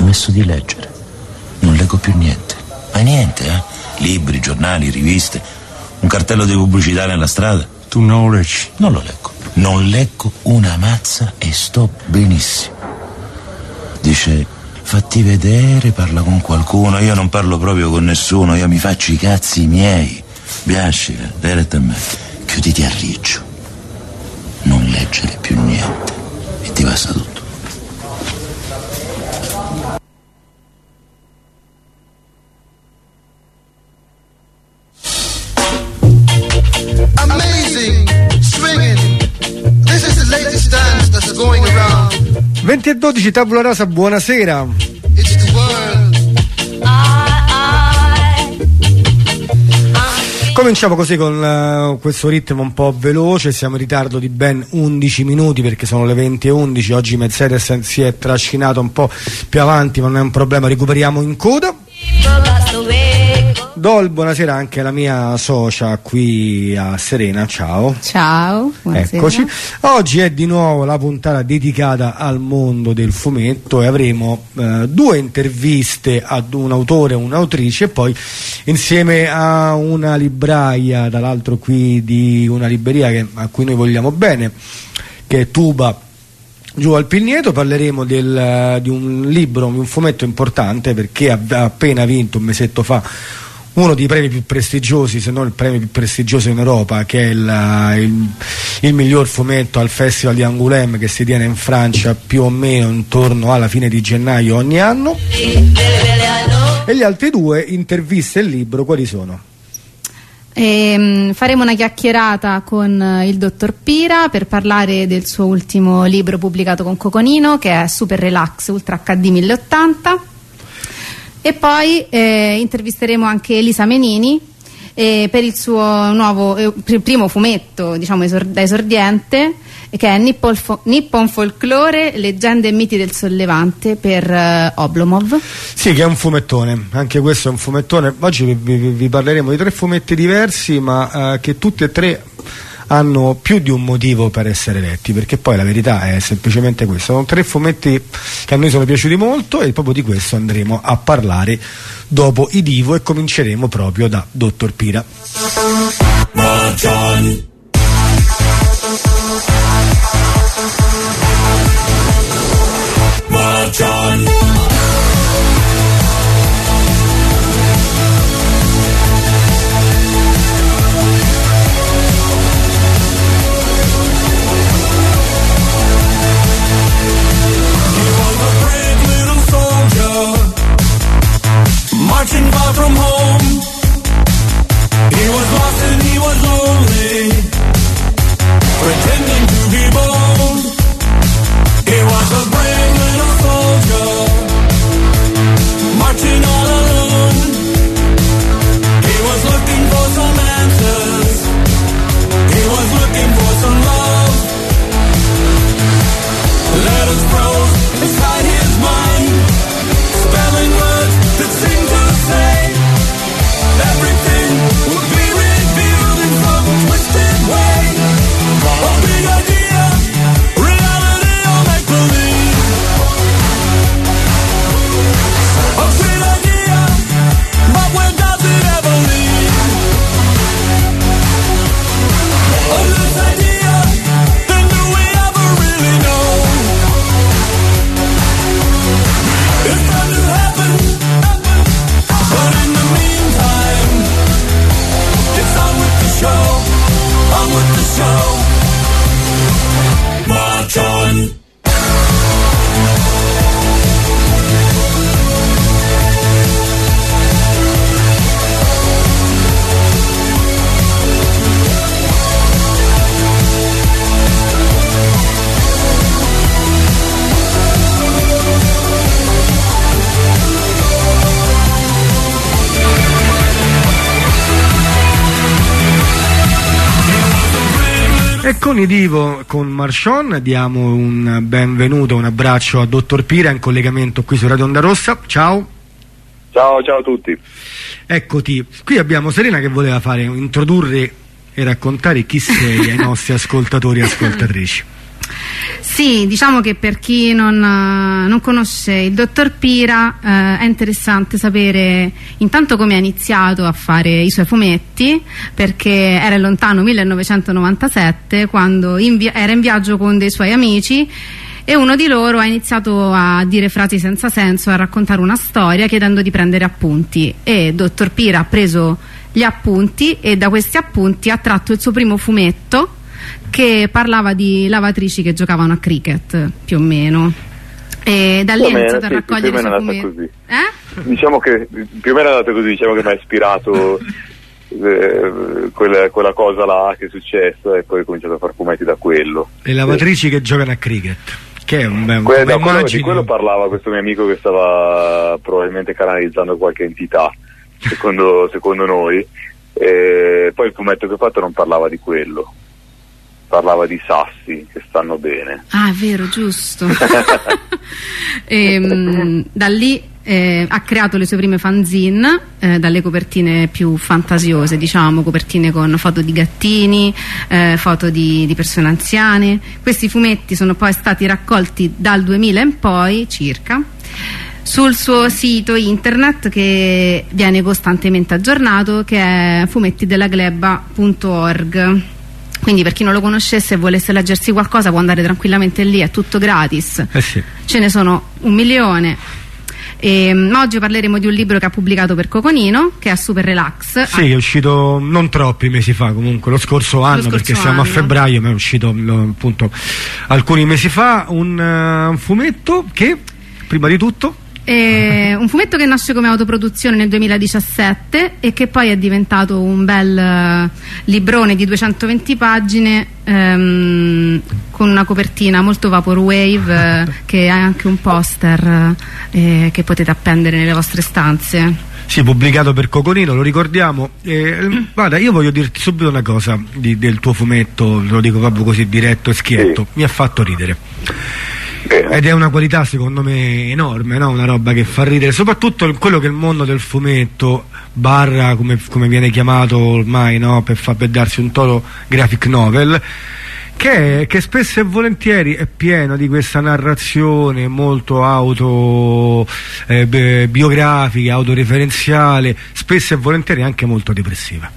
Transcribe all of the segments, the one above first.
smesso di leggere. Non leggo più niente. Ma niente, eh? Libri, giornali, riviste, un cartello di pubblicità nella strada. Tu non lo leggi? Non lo leggo. Non leggo una mazza e sto benissimo. Dice, fatti vedere, parla con qualcuno. Io non parlo proprio con nessuno, io mi faccio i cazzi miei. Biascica, diretta a me. Chiuditi a riccio. Non leggere più niente. E ti passa tutto. 20 e 12 Tabula Rasa, buonasera. Cominciamo così con eh, questo ritmo un po' veloce, siamo in ritardo di ben 11 minuti perché sono le 20 e 11, oggi Mercedes si è trascinato un po' più avanti ma non è un problema, recuperiamo in coda. Do il buonasera anche alla mia socia qui a Serena, ciao. Ciao, buonasera. Eccoci. Oggi è di nuovo la puntata dedicata al mondo del fumetto e avremo eh, due interviste ad un autore e un'autrice e poi insieme a una libraia, dall'altro qui di una libreria che- a cui noi vogliamo bene, che è Tuba Giù al Pigneto parleremo del, di un libro, di un fumetto importante perché ha appena vinto un mesetto fa uno dei premi più prestigiosi, se non il premio più prestigioso in Europa, che è il, il- il miglior fumetto al Festival di Angoulême che si tiene in Francia più o meno intorno alla fine di gennaio ogni anno. E gli altri due interviste e libro quali sono? Ehm, faremo una chiacchierata con eh, il dottor Pira per parlare del suo ultimo libro pubblicato con Coconino che è Super Relax Ultra HD 1080 e poi eh, intervisteremo anche Elisa Menini eh, per il suo nuovo eh, pr- primo fumetto diciamo esor- da esordiente che è Nippon, Fo- Nippon Folklore, leggende e miti del sollevante per eh, Oblomov. Sì, che è un fumettone, anche questo è un fumettone. Oggi vi, vi- vi parleremo di tre fumetti diversi, ma eh, che tutti e tre hanno più di un motivo per essere letti, perché poi la verità è semplicemente questo. Sono tre fumetti che a noi sono piaciuti molto e proprio di questo andremo a parlare dopo i divo e cominceremo proprio da Dottor Pira. brave Divo, con Marchon, diamo un benvenuto, un abbraccio a Dottor Pira in collegamento qui su Radio Onda Rossa. Ciao. Ciao, ciao a tutti. Eccoti, qui abbiamo Serena che voleva fare introdurre e raccontare chi sei ai nostri ascoltatori e ascoltatrici. Sì, diciamo che per chi non, eh, non conosce il dottor Pira eh, è interessante sapere intanto come ha iniziato a fare i suoi fumetti, perché era il lontano 1997 quando in era in viaggio con dei suoi amici e uno di loro ha iniziato a dire frasi senza senso, a raccontare una storia chiedendo di prendere appunti. E dottor Pira ha preso gli appunti e da questi appunti ha tratto il suo primo fumetto che parlava di lavatrici che giocavano a cricket più o meno e da lì meno, iniziato a sì, raccogliere più o meno è così. eh? Diciamo che più o meno è andata così, diciamo che mi ha ispirato eh, quella, quella cosa là che è successa e poi ho cominciato a fare fumetti da quello. Le lavatrici che giocano a cricket. Che è un bel Que- no, quello- di quello parlava questo mio amico che stava probabilmente canalizzando qualche entità, secondo, secondo noi. E poi il fumetto che ho fatto non parlava di quello, parlava di sassi che stanno bene. Ah, è vero, giusto. Ehm, da lì eh, ha creato le sue prime fanzine, eh, dalle copertine più fantasiose, diciamo, copertine con foto di gattini, eh, foto di, di persone anziane. Questi fumetti sono poi stati raccolti dal 2000 in poi, circa, sul suo sito internet che viene costantemente aggiornato, che è fumettidellagleba.org. Quindi per chi non lo conoscesse e volesse leggersi qualcosa può andare tranquillamente lì, è tutto gratis. Eh sì. Ce ne sono un milione. Ehm, oggi parleremo di un libro che ha pubblicato per Coconino, che è Super Relax. Sì, che è uscito non troppi mesi fa, comunque lo scorso anno, scorso perché siamo anno. a febbraio, ma è uscito lo- appunto alcuni mesi fa un, eh, un fumetto che, prima di tutto, Eh, un fumetto che nasce come autoproduzione nel 2017 e che poi è diventato un bel eh, librone di 220 pagine ehm, con una copertina molto vaporwave eh, che ha anche un poster eh, che potete appendere nelle vostre stanze. sì, pubblicato per Coconino, lo ricordiamo. Eh, guarda, io voglio dirti subito una cosa di- del tuo fumetto, lo dico proprio così diretto e schietto, mi ha fatto ridere. Bene. Ed è una qualità secondo me enorme, no? una roba che fa ridere, soprattutto quello che è il mondo del fumetto, barra come, come viene chiamato ormai no? per, fa- per darsi un tono graphic novel, che, che spesso e volentieri è pieno di questa narrazione molto auto eh, autoreferenziale, spesso e volentieri anche molto depressiva.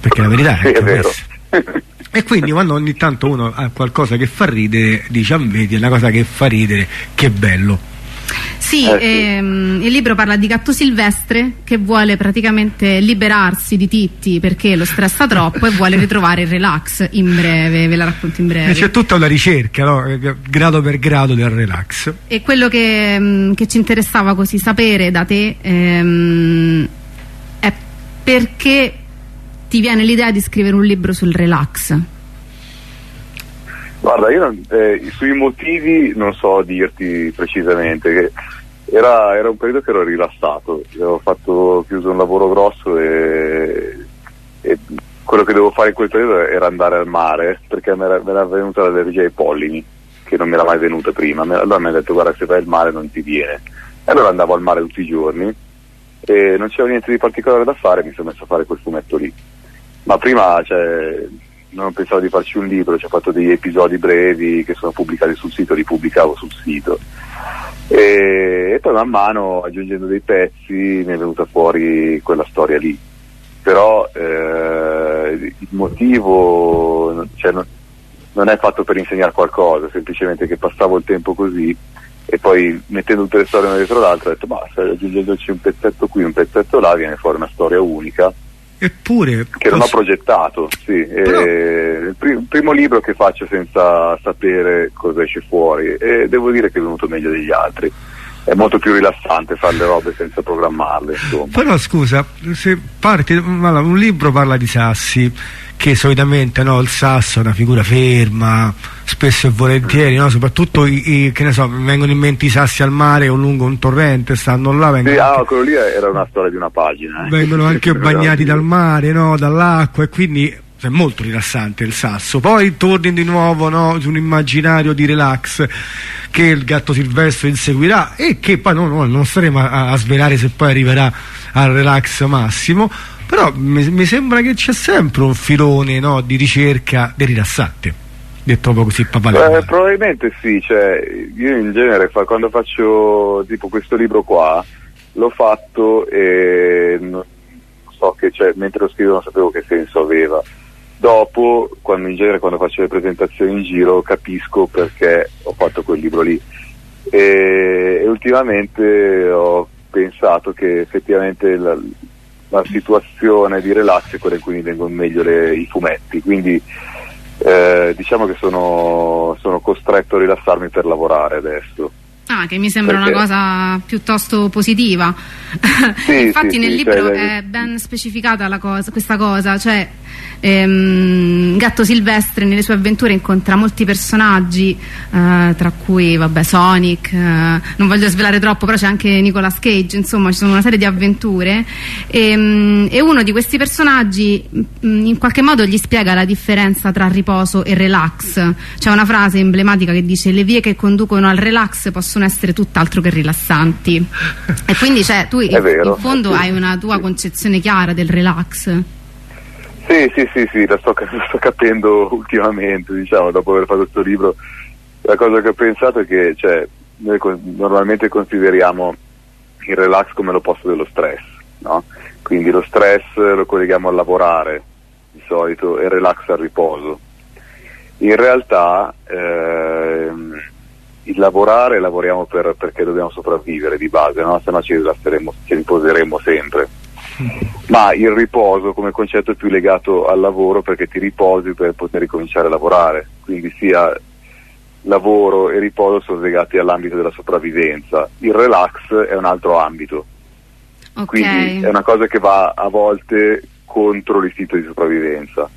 Perché la verità è Sì, è vero. questa. E quindi quando ogni tanto uno ha qualcosa che fa ridere, dice ah vedi, è una cosa che fa ridere, che bello. Sì, Eh, sì. ehm, il libro parla di gatto silvestre che vuole praticamente liberarsi di Titti perché lo stressa troppo e vuole ritrovare il relax in breve, ve la racconto in E breve. c'è tutta una ricerca, no? Eh, grado per grado del relax. E quello che, mm, che ci interessava così sapere da te ehm, è perché ti viene l'idea di scrivere un libro sul relax. Guarda, io non- eh, sui motivi non so dirti precisamente, era, era un periodo che ero rilassato, avevo fatto, chiuso un lavoro grosso e, e quello che dovevo fare in quel periodo era andare al mare perché mi era, mi era venuta l'allergia ai pollini, che non mi era mai venuta prima. Me- Allora mi ha detto guarda se vai al mare non ti viene. E allora andavo al mare tutti i giorni e non c'era niente di particolare da fare, mi sono messo a fare quel fumetto lì. Ma prima cioè, non pensavo di farci un libro, ci ho fatto degli episodi brevi che sono pubblicati sul sito, li pubblicavo sul sito. E, e poi man mano aggiungendo dei pezzi mi è venuta fuori quella storia lì. Però eh, il motivo cioè, non, non è fatto per insegnare qualcosa, semplicemente che passavo il tempo così e poi mettendo tutte le storie una dietro l'altra ho detto basta, aggiungendoci un pezzetto qui, un pezzetto là, viene fuori una storia unica Eppure, che non ho progettato, sì. Però- il pri- primo libro che faccio senza sapere cosa esce fuori e devo dire che è venuto meglio degli altri. È molto più rilassante fare le robe senza programmarle, insomma. Però scusa, se parti, un libro parla di sassi, che solitamente no, il sasso è una figura ferma, spesso e volentieri, no, soprattutto i, i- che ne so, vengono in mente i sassi al mare o lungo un torrente, stanno là, vengono, Sì, ah, anche, quello lì era una storia di una pagina. eh. vengono anche bagnati dal mare, no, dall'acqua e quindi è molto rilassante il sasso. Poi torni di nuovo no, su un immaginario di relax che il gatto silvestre inseguirà e che poi no, no, non staremo a, a svelare se poi arriverà al relax massimo. Però mi, mi sembra che c'è sempre un filone di ricerca del rilassante, detto proprio così Eh, papale. probabilmente sì, cioè, io in genere fa- quando faccio tipo questo libro qua l'ho fatto e so che cioè, mentre lo scrivo non sapevo che senso aveva. Dopo, quando in genere quando faccio le presentazioni in giro capisco perché ho fatto quel libro lì. E, e ultimamente ho pensato che effettivamente la, la situazione di relax è quella in cui mi vengono meglio le- i fumetti, quindi eh, diciamo che sono, sono costretto a rilassarmi per lavorare adesso. Ah, che mi sembra Perché? una cosa piuttosto positiva. Sì, Infatti sì, nel sì, libro cioè, è ben specificata la cosa- questa cosa, cioè ehm, Gatto Silvestre nelle sue avventure incontra molti personaggi, eh, tra cui vabbè, Sonic, eh, non voglio svelare troppo, però c'è anche Nicolas Cage, insomma ci sono una serie di avventure e, e uno di questi personaggi mh, in qualche modo gli spiega la differenza tra riposo e relax. C'è una frase emblematica che dice le vie che conducono al relax possono essere tutt'altro che rilassanti. E quindi cioè, tu in, vero, in fondo sì, hai una tua sì. concezione chiara del relax. Sì, sì, sì, sì, la sto, la sto capendo ultimamente, diciamo, dopo aver fatto questo libro. La cosa che ho pensato è che cioè, noi con- normalmente consideriamo il relax come l'opposto dello stress, no? Quindi lo stress lo colleghiamo al lavorare di solito e il relax al riposo. In realtà ehm, il lavorare lavoriamo per- perché dobbiamo sopravvivere di base, no? se no ci, ci riposeremo sempre. Ma il riposo come concetto è più legato al lavoro perché ti riposi per poter ricominciare a lavorare, quindi sia lavoro e riposo sono legati all'ambito della sopravvivenza, il relax è un altro ambito, Ok. quindi è una cosa che va a volte contro l'istinto di sopravvivenza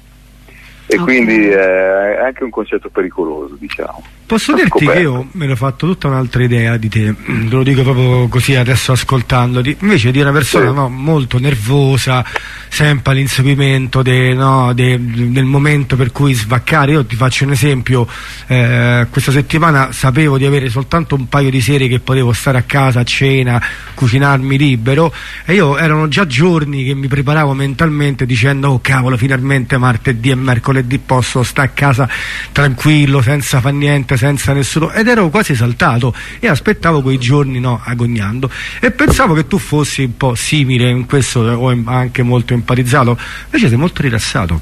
e Ok. quindi è anche un concetto pericoloso diciamo. Posso dirti che io me l'ho fatto tutta un'altra idea di te, Mm, te lo dico proprio così adesso ascoltandoti, invece di una persona Sì. no, molto nervosa, sempre all'inseguimento de- no, de- del momento per cui svaccare, io ti faccio un esempio, eh, questa settimana sapevo di avere soltanto un paio di sere che potevo stare a casa a cena, cucinarmi libero e io erano già giorni che mi preparavo mentalmente dicendo oh cavolo finalmente martedì e mercoledì posso stare a casa tranquillo senza far niente senza nessuno ed ero quasi saltato e aspettavo quei giorni no agognando. E pensavo che tu fossi un po' simile in questo o em- anche molto empatizzato. Invece sei molto rilassato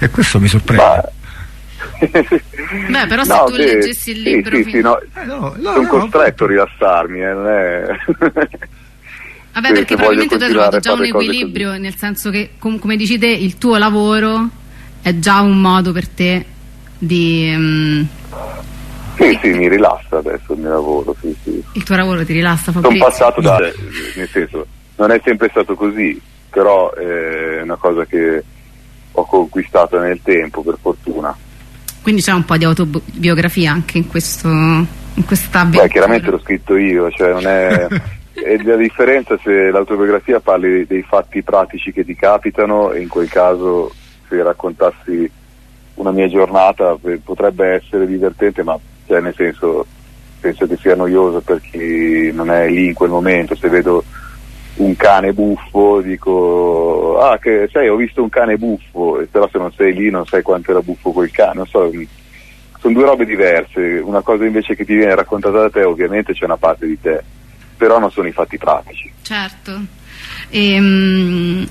e questo mi sorprende. Ma- Beh, però se No, tu sì, leggessi il sì, libro sì, fin- sì, no, Eh, no, no, sono no, costretto a rilassarmi, eh, non è... Vabbè, Sì, perché probabilmente tu hai trovato già un equilibrio, nel senso che, com- come dici te, il tuo lavoro è già un modo per te di... mm, Sì, sì, mi rilassa adesso il mio lavoro, sì, sì. il tuo lavoro ti rilassa, Sono Fabrizio. passato da, nel senso, non è sempre stato così, però è una cosa che ho conquistato nel tempo, per fortuna. Quindi c'è un po' di autobiografia anche in, questo, in questa avventura. Beh, chiaramente l'ho scritto io, cioè non è... è la differenza se l'autobiografia parli dei fatti pratici che ti capitano e in quel caso se raccontassi una mia giornata eh, potrebbe essere divertente, ma cioè, nel senso penso che sia noioso per chi non è lì in quel momento. Se vedo un cane buffo dico ah che sai ho visto un cane buffo, però se non sei lì non sai quanto era buffo quel cane, non so, sono due robe diverse, una cosa invece che ti viene raccontata da te ovviamente c'è una parte di te, però non sono i fatti pratici. Certo. Ehm,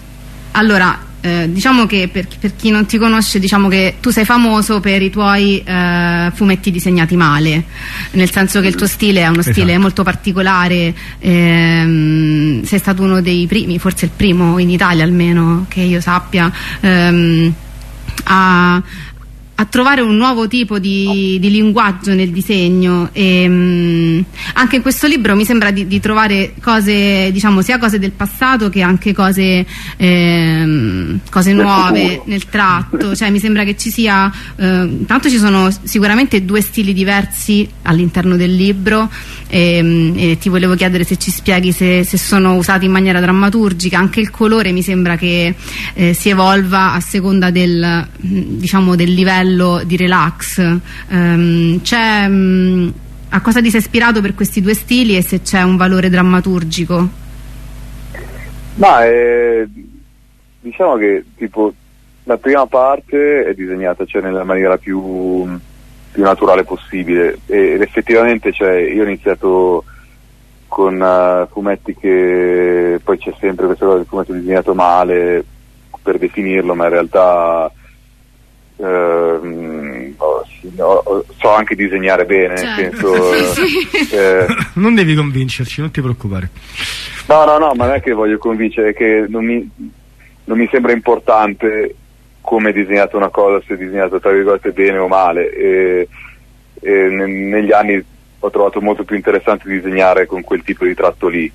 allora, eh, diciamo che per, per chi non ti conosce, diciamo che tu sei famoso per i tuoi eh, fumetti disegnati male, nel senso che il tuo stile è uno stile Esatto. molto particolare, ehm, sei stato uno dei primi, forse il primo in Italia almeno che io sappia, ehm, a, a trovare un nuovo tipo di, di linguaggio nel disegno. E mm, anche in questo libro mi sembra di, di trovare cose diciamo sia cose del passato che anche cose, ehm, cose nuove nel tratto. Cioè mi sembra che ci sia eh, intanto ci sono sicuramente due stili diversi all'interno del libro. E, e ti volevo chiedere se ci spieghi se, se sono usati in maniera drammaturgica. Anche il colore mi sembra che eh, si evolva a seconda del mh, diciamo del livello di relax. Ehm, c'è mh, a cosa ti sei ispirato per questi due stili e se c'è un valore drammaturgico? Ma eh, diciamo che tipo la prima parte è disegnata cioè nella maniera più più naturale possibile. Ed effettivamente cioè, io ho iniziato con eh, fumetti che poi c'è sempre del fumetto disegnato male per definirlo ma in realtà sì, no, oh, so anche disegnare bene nel Certo. senso Sì, sì. eh, Non devi convincerci, non ti preoccupare. No, no, no, ma non è che voglio convincere, è che non mi, non mi sembra importante come è disegnata una cosa, se è disegnata tra virgolette bene o male. E, e ne- negli anni ho trovato molto più interessante disegnare con quel tipo di tratto lì.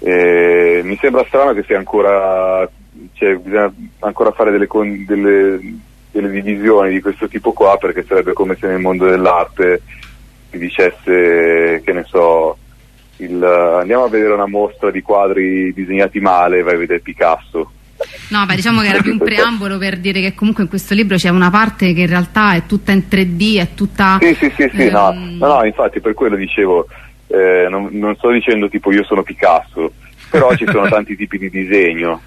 E mi sembra strano che sia ancora, cioè, bisogna ancora fare delle, con- delle, delle divisioni di questo tipo qua, perché sarebbe come se nel mondo dell'arte si dicesse, che ne so, il, andiamo a vedere una mostra di quadri disegnati male vai a vedere Picasso. No, beh, diciamo che era più un preambolo per dire che comunque in questo libro c'è una parte che in realtà è tutta in 3D, è tutta... Sì, sì, sì, sì, no, ehm, no, no, infatti per quello dicevo, eh, non, non sto dicendo tipo io sono Picasso, però ci sono tanti tipi di disegno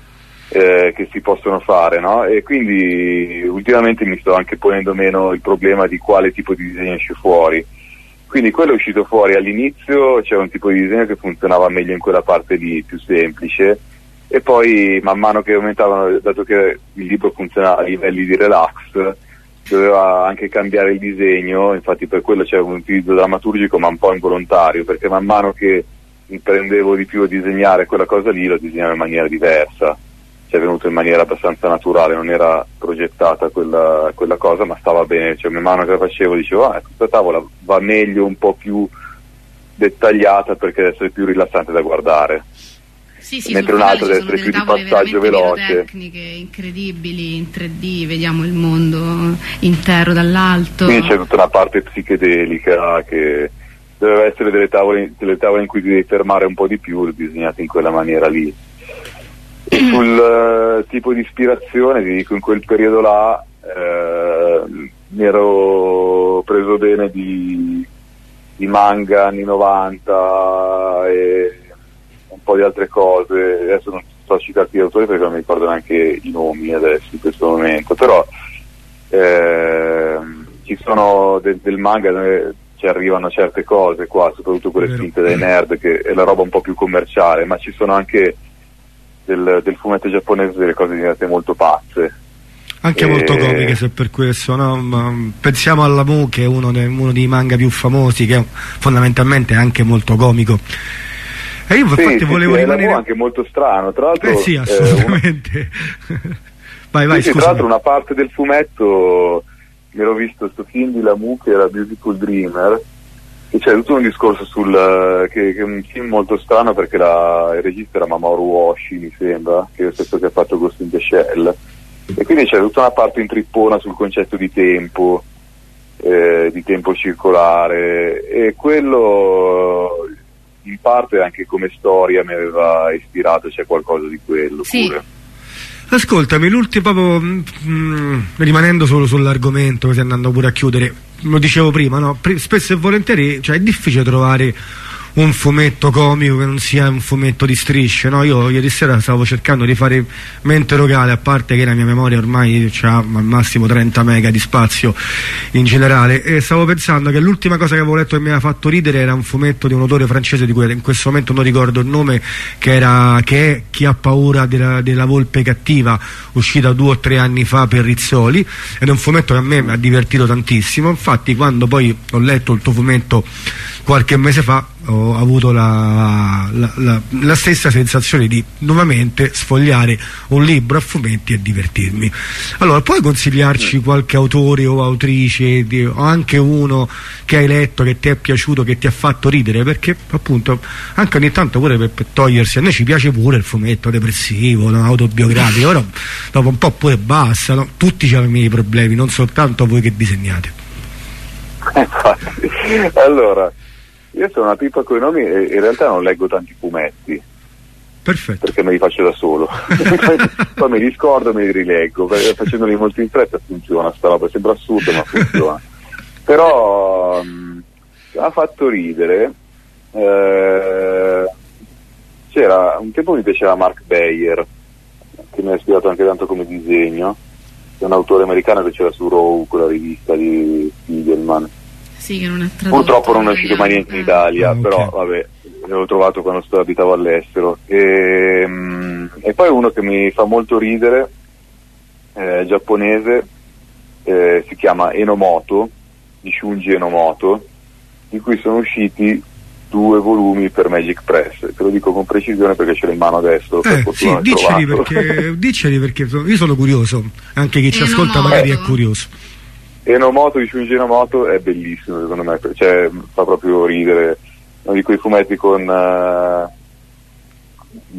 eh, che si possono fare, no? E quindi ultimamente mi sto anche ponendo meno il problema di quale tipo di disegno esce fuori. Quindi quello è uscito fuori all'inizio, c'era un tipo di disegno che funzionava meglio in quella parte lì, più semplice, e poi man mano che aumentavano, dato che il libro funzionava a livelli di relax, doveva anche cambiare il disegno, infatti per quello c'era un utilizzo drammaturgico ma un po' involontario, perché man mano che prendevo di più a disegnare quella cosa lì, lo disegnavo in maniera diversa, cioè è venuto in maniera abbastanza naturale, non era progettata quella, quella cosa, ma stava bene, cioè man mano che la facevo dicevo, ah, questa tavola va meglio un po' più dettagliata perché deve essere più rilassante da guardare. Sì, sì, mentre sul un finale altro ci deve essere più di passaggio veloce. tecniche incredibili in 3D, vediamo il mondo intero dall'alto. Quindi c'è tutta una parte psichedelica che doveva essere delle tavole, delle tavole in cui ti devi fermare un po' di più, disegnate in quella maniera lì. Sul eh, tipo di ispirazione, ti dico, in quel periodo là eh, mi ero preso bene di, di manga anni 90 e un po' di altre cose. Adesso non sto a citarti gli autori perché non mi ricordo neanche i nomi adesso in questo momento, però ehm, ci sono del, del manga dove ci arrivano certe cose qua, soprattutto quelle spinte dai nerd, che è la roba un po' più commerciale, ma ci sono anche del, del fumetto giapponese delle cose diventate molto pazze. Anche Eh, molto comiche se per questo, no? Mm, pensiamo alla Mu che è uno, de- uno dei manga più famosi, che è fondamentalmente è anche molto comico. E io infatti sì, volevo sì, rimanere... anche molto strano, tra l'altro Eh sì, eh, assolutamente. vai, vai, Sì, tra l'altro una parte del fumetto mi ero visto sto film di Lamu che era Beautiful Dreamer e c'è tutto un discorso sul eh, che, che è un film molto strano perché la, il regista era Mamoru Oshii mi sembra che è lo stesso che ha fatto Ghost in the Shell. E quindi c'è tutta una parte in trippona sul concetto di tempo eh, di tempo circolare. E quello in parte anche come storia mi aveva ispirato c'è qualcosa di quello Sì. pure. Ascoltami, l'ultimo proprio mm, mm, rimanendo solo sull'argomento, così andando pure a chiudere, lo dicevo prima, no? Spesso e volentieri cioè, è difficile trovare un fumetto comico che non sia un fumetto di strisce, no? Io ieri sera stavo cercando di fare mente locale, a parte che la mia memoria ormai ha al massimo 30 mega di spazio in generale, e stavo pensando che l'ultima cosa che avevo letto che mi aveva fatto ridere era un fumetto di un autore francese di cui in questo momento non ricordo il nome, che, era, che è Chi ha paura della, della volpe cattiva, uscita due o tre anni fa per Rizzoli, ed è un fumetto che a me mi ha divertito tantissimo, infatti quando poi ho letto il tuo fumetto qualche mese fa ho avuto la, la- la- la stessa sensazione di nuovamente sfogliare un libro a fumetti e divertirmi. Allora, puoi consigliarci qualche autore o autrice di- o anche uno che hai letto, che ti è piaciuto, che ti ha fatto ridere? Perché appunto anche ogni tanto pure per, per togliersi, a noi ci piace pure il fumetto depressivo, no? autobiografico, però dopo un po' pure basta, no? tutti hanno i miei problemi, non soltanto voi che disegnate. Allora, io sono una pipa con i nomi e in realtà non leggo tanti fumetti Perfetto. perché me li faccio da solo. poi, poi me li scordo e me li rileggo, facendoli molto in fretta funziona, sta roba sembra assurdo ma funziona. Però mh, mi ha fatto ridere. eh, c'era un tempo mi piaceva Mark Bayer, che mi ha ispirato anche tanto come disegno. un autore americano che c'era su Row, quella rivista di Spiegelman. Sì, che non è tradotto. Purtroppo non è uscito mai niente in Italia, Ah, però vabbè, l'avevo trovato quando sto- abitavo all'estero. E, mm, e poi uno che mi fa molto ridere, eh, giapponese, eh, si chiama Enomoto, di Shunji Enomoto, di cui sono usciti due volumi per Magic Press. Te lo dico con precisione perché ce l'ho in mano adesso. Eh, sì, l'ho diceli perché, diceli perché io sono curioso, anche chi ci ascolta magari è curioso. Enomoto di Shunji Enomoto è bellissimo secondo me, cioè fa proprio ridere, uno di quei fumetti con eh,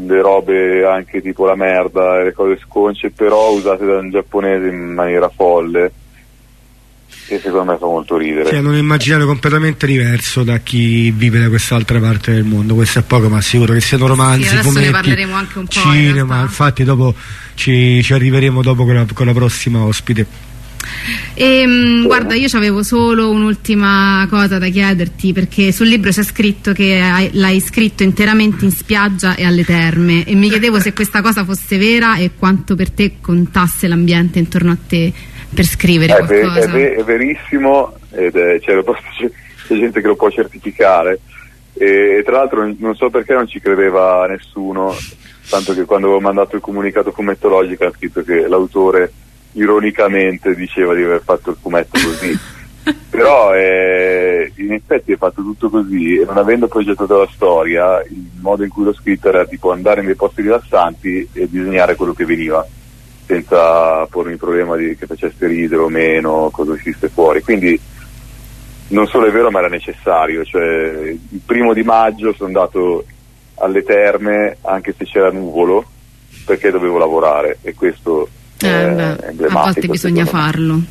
le robe anche tipo la merda e le cose sconce, però usate da un giapponese in maniera folle e secondo me fa molto ridere. Che hanno un immaginario completamente diverso da chi vive da quest'altra parte del mondo. Questo è poco, ma sicuro che siano romanzi, Sì, adesso ne fumetti, parleremo anche un po', in cinema. realtà. Infatti, dopo ci, ci arriveremo dopo con la, con la prossima ospite. Ehm, guarda, io avevo solo un'ultima cosa da chiederti perché sul libro c'è scritto che hai- l'hai scritto interamente in spiaggia e alle terme e mi chiedevo se questa cosa fosse vera e quanto per te contasse l'ambiente intorno a te per scrivere È, qualcosa. è ve- è verissimo ed è, cioè, c'è, gente che lo può certificare e, tra l'altro non- non so perché non ci credeva nessuno, tanto che quando avevo mandato il comunicato fumettologico ha scritto che l'autore ironicamente diceva di aver fatto il fumetto così. Però eh, in effetti è fatto tutto così e non avendo progettato la storia, il modo in cui l'ho scritto era tipo andare in dei posti rilassanti e disegnare quello che veniva senza pormi il problema di che facesse ridere o meno, cosa uscisse fuori. Quindi non solo è vero ma era necessario, cioè il primo di maggio sono andato alle terme anche se c'era nuvolo perché dovevo lavorare e questo Eh, è beh, a volte bisogna farlo.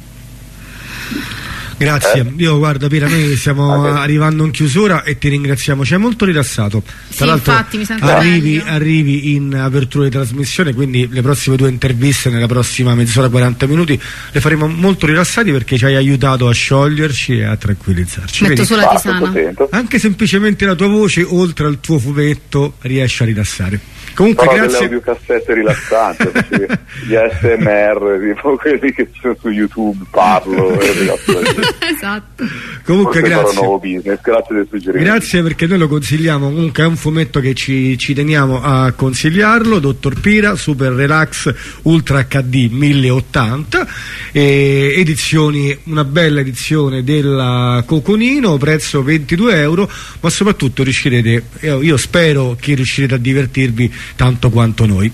Grazie. Eh? Io guarda Pira, noi stiamo beh. arrivando in chiusura e ti ringraziamo. Ci hai molto rilassato. Sì, Tra l'altro infatti, mi sento arrivi, arrivi in apertura di trasmissione, quindi le prossime due interviste nella prossima mezz'ora 40 minuti le faremo molto rilassati perché ci hai aiutato a scioglierci e a tranquillizzarci. Metto Vedi? solo la sono tisana. Anche semplicemente la tua voce, oltre al tuo fumetto, riesce a rilassare. Comunque, delle grazie. audiocassette rilassanti, gli ASMR, tipo quelli che ci sono su YouTube, parlo esatto. Comunque, Forse grazie. nuovo business, grazie del suggerimento. Grazie perché noi lo consigliamo, comunque è un fumetto che ci, ci teniamo a consigliarlo, Dottor Pira, Super Relax Ultra HD 1080, eh, edizioni, una bella edizione della Coconino, prezzo 22 euro, ma soprattutto riuscirete, io, io spero che riuscirete a divertirvi tanto quanto noi.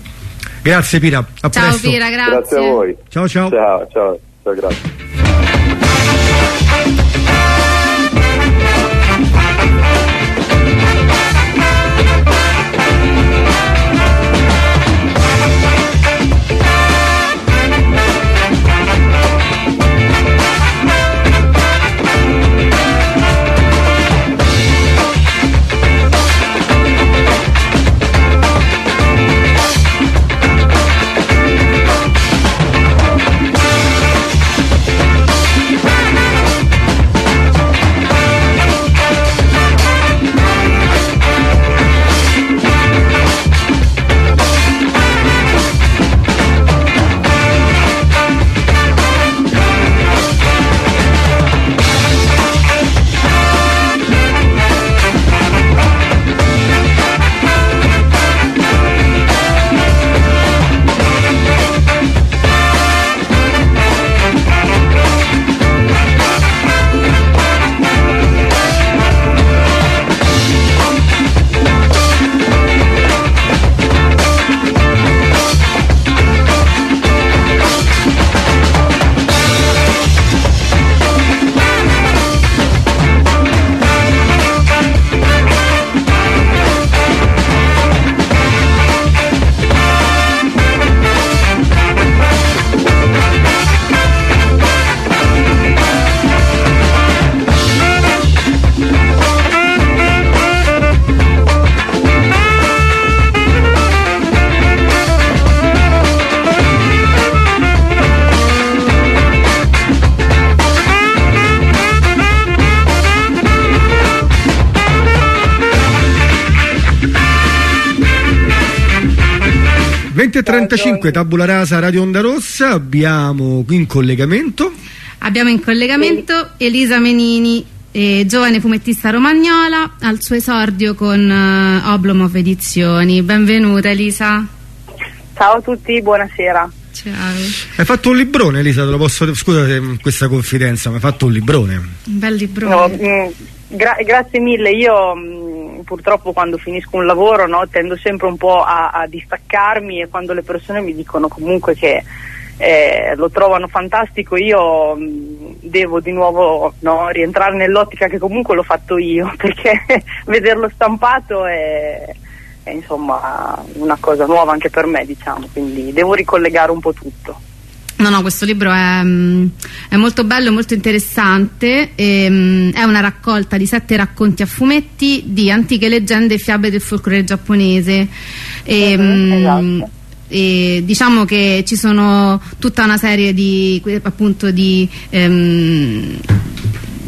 Grazie Pira, a Ciao presto. Pira, grazie. Grazie a voi. Ciao ciao. Ciao, ciao, ciao, grazie. 20.35 Tabula Rasa Radio Onda Rossa, abbiamo qui in collegamento. Abbiamo in collegamento Elisa Menini, eh, giovane fumettista romagnola, al suo esordio con eh, Oblomov Edizioni. Benvenuta Elisa. Ciao a tutti, buonasera. Ciao. Hai fatto un librone Elisa, te lo posso scusa se questa confidenza, ma hai fatto un librone. Un bel libro. No, mm, gra- grazie mille, io mm, purtroppo quando finisco un lavoro no, tendo sempre un po' a, a distaccarmi e quando le persone mi dicono comunque che eh, lo trovano fantastico, io mh, devo di nuovo no, rientrare nell'ottica che comunque l'ho fatto io, perché vederlo stampato è, è, insomma una cosa nuova anche per me, diciamo, quindi devo ricollegare un po' tutto. No, no, questo libro è, mm, è molto bello, molto interessante. e, mm, è una raccolta di sette racconti a fumetti di antiche leggende e fiabe del folklore giapponese. E, Mhm, mm, esatto. e diciamo che ci sono tutta una serie di appunto di, ehm,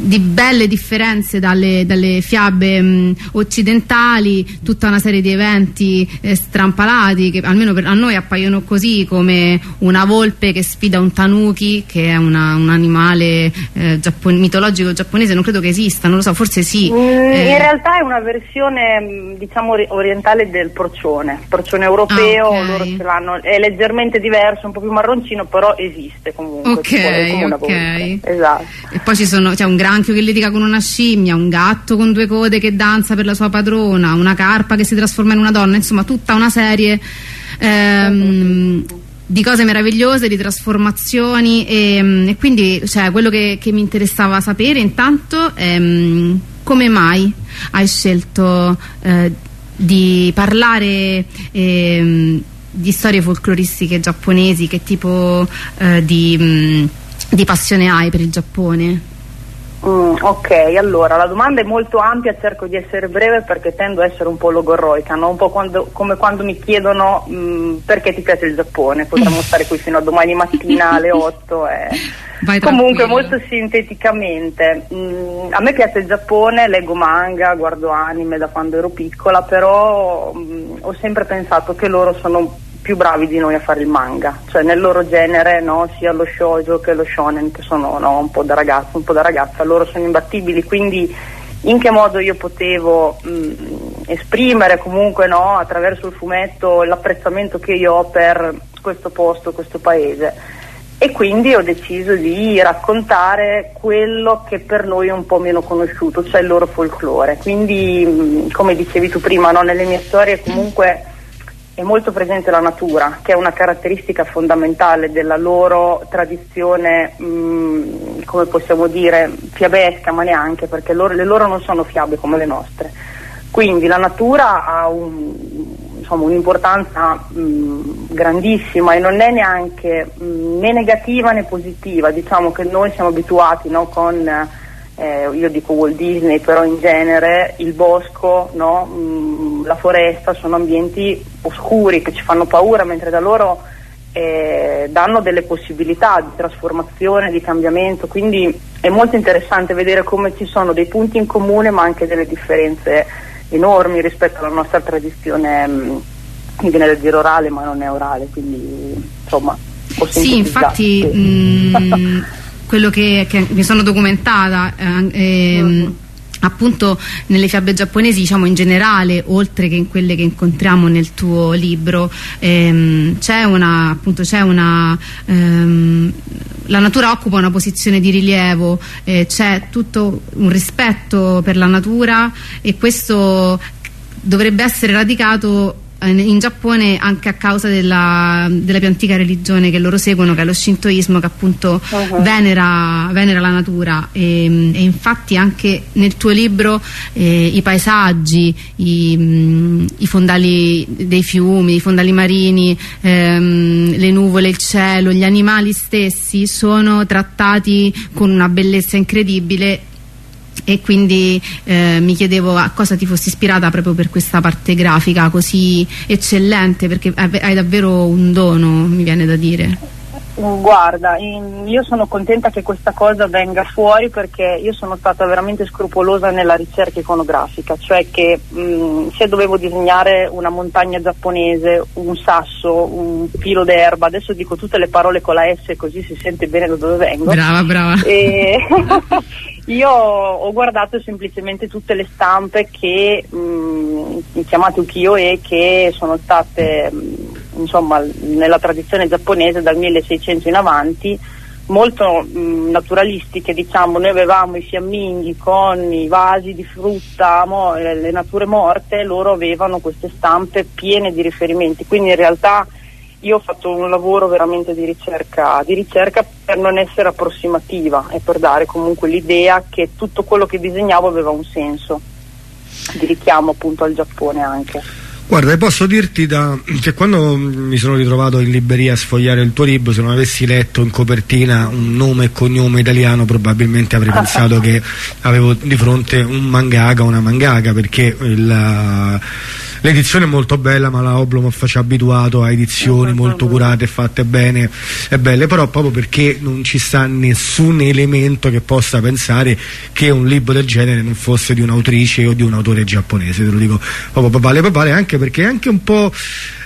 di belle differenze dalle, dalle fiabe mh, occidentali, tutta una serie di eventi eh, strampalati che almeno per, a noi appaiono così come una volpe che sfida un tanuki che è una- un animale eh, giappon- mitologico giapponese, non credo che esista, non lo so, forse sì. Mm, Eh, In realtà è una versione mh, diciamo ori- orientale del porcione, porcione europeo, Ah, ok. loro ce l'hanno, è leggermente diverso, un po' più marroncino, però esiste comunque. Ok, ok. Esatto. E poi ci sono, c'è un granchio che litiga con una scimmia, un gatto con due code che danza per la sua padrona, una carpa che si trasforma in una donna, insomma tutta una serie ehm, di cose meravigliose, di trasformazioni e, mm, e quindi cioè, quello che, che mi interessava sapere intanto è mm, come mai hai scelto eh, di parlare ehm, di storie folcloristiche giapponesi, che tipo eh, di, mm, di passione hai per il Giappone? Mm, ok, allora la domanda è molto ampia, cerco di essere breve perché tendo a essere un po' logorroica, no? un po' quando- come quando mi chiedono mm, perché ti piace il Giappone, potremmo stare qui fino a domani mattina alle 8. e- Vai Comunque molto sinteticamente, mm, a me piace il Giappone, leggo manga, guardo anime da quando ero piccola, però mm, ho sempre pensato che loro sono più bravi di noi a fare il manga, cioè nel loro genere, no, sia lo shoujo che lo shonen, che sono no, un po' da ragazzo, un po' da ragazza, loro sono imbattibili, quindi in che modo io potevo mm, esprimere comunque no, attraverso il fumetto l'apprezzamento che io ho per questo posto, questo paese. E quindi ho deciso di raccontare quello che per noi è un po' meno conosciuto, cioè il loro folklore. Quindi, mh, come dicevi tu prima, no, nelle mie storie comunque è molto presente la natura, che è una caratteristica fondamentale della loro tradizione, mh, come possiamo dire, fiabesca, ma neanche, perché loro- le loro non sono fiabe come le nostre. Quindi la natura ha un- insomma, un'importanza mh, grandissima e non è neanche mh, né negativa né positiva, diciamo che noi siamo abituati no, con, eh, io dico Walt Disney, però in genere il bosco, no, mh, la foresta sono ambienti oscuri che ci fanno paura, mentre da loro eh, danno delle possibilità di trasformazione, di cambiamento, quindi è molto interessante vedere come ci sono dei punti in comune ma anche delle differenze enormi rispetto alla nostra tradizione, mh, mi viene da dire orale ma non è orale, quindi insomma Sì, infatti mh, quello che, che mi sono documentata eh, ehm, appunto nelle fiabe giapponesi, diciamo in generale, oltre che in quelle che incontriamo nel tuo libro, ehm, c'è una appunto c'è una ehm, la natura occupa una posizione di rilievo, eh, c'è tutto un rispetto per la natura e questo dovrebbe essere radicato in Giappone anche a causa della, della più antica religione che loro seguono, che è lo shintoismo, che appunto Uh-huh. venera, venera la natura. E, e infatti anche nel tuo libro eh, i paesaggi, i, mm, i fondali dei fiumi, i fondali marini, ehm, le nuvole, il cielo, gli animali stessi sono trattati con una bellezza incredibile e quindi eh, mi chiedevo a cosa ti fossi ispirata proprio per questa parte grafica così eccellente perché hai davvero un dono mi viene da dire Guarda, io sono contenta che questa cosa venga fuori perché io sono stata veramente scrupolosa nella ricerca iconografica, cioè che mh, se dovevo disegnare una montagna giapponese, un sasso, un filo d'erba, adesso dico tutte le parole con la S così si sente bene da dove vengo. Brava, brava. E io ho guardato semplicemente tutte le stampe che mh, chiamate ukiyo-e che sono state mh, insomma nella tradizione giapponese dal 1600 in avanti molto mh, naturalistiche diciamo noi avevamo i fiamminghi con i vasi di frutta mo- le nature morte loro avevano queste stampe piene di riferimenti quindi in realtà io ho fatto un lavoro veramente di ricerca, di ricerca per non essere approssimativa e per dare comunque l'idea che tutto quello che disegnavo aveva un senso di richiamo appunto al Giappone anche. Guarda, e posso dirti da, che quando mi sono ritrovato in libreria a sfogliare il tuo libro, se non avessi letto in copertina un nome e cognome italiano, probabilmente avrei pensato che avevo di fronte un mangaka o una mangaka, perché il, l'edizione è molto bella, ma la Oblomov ci ha abituato a edizioni molto curate, fatte bene e belle, però proprio perché non ci sta nessun elemento che possa pensare che un libro del genere non fosse di un'autrice o di un autore giapponese, te lo dico proprio papale papale, anche perché è anche un po'...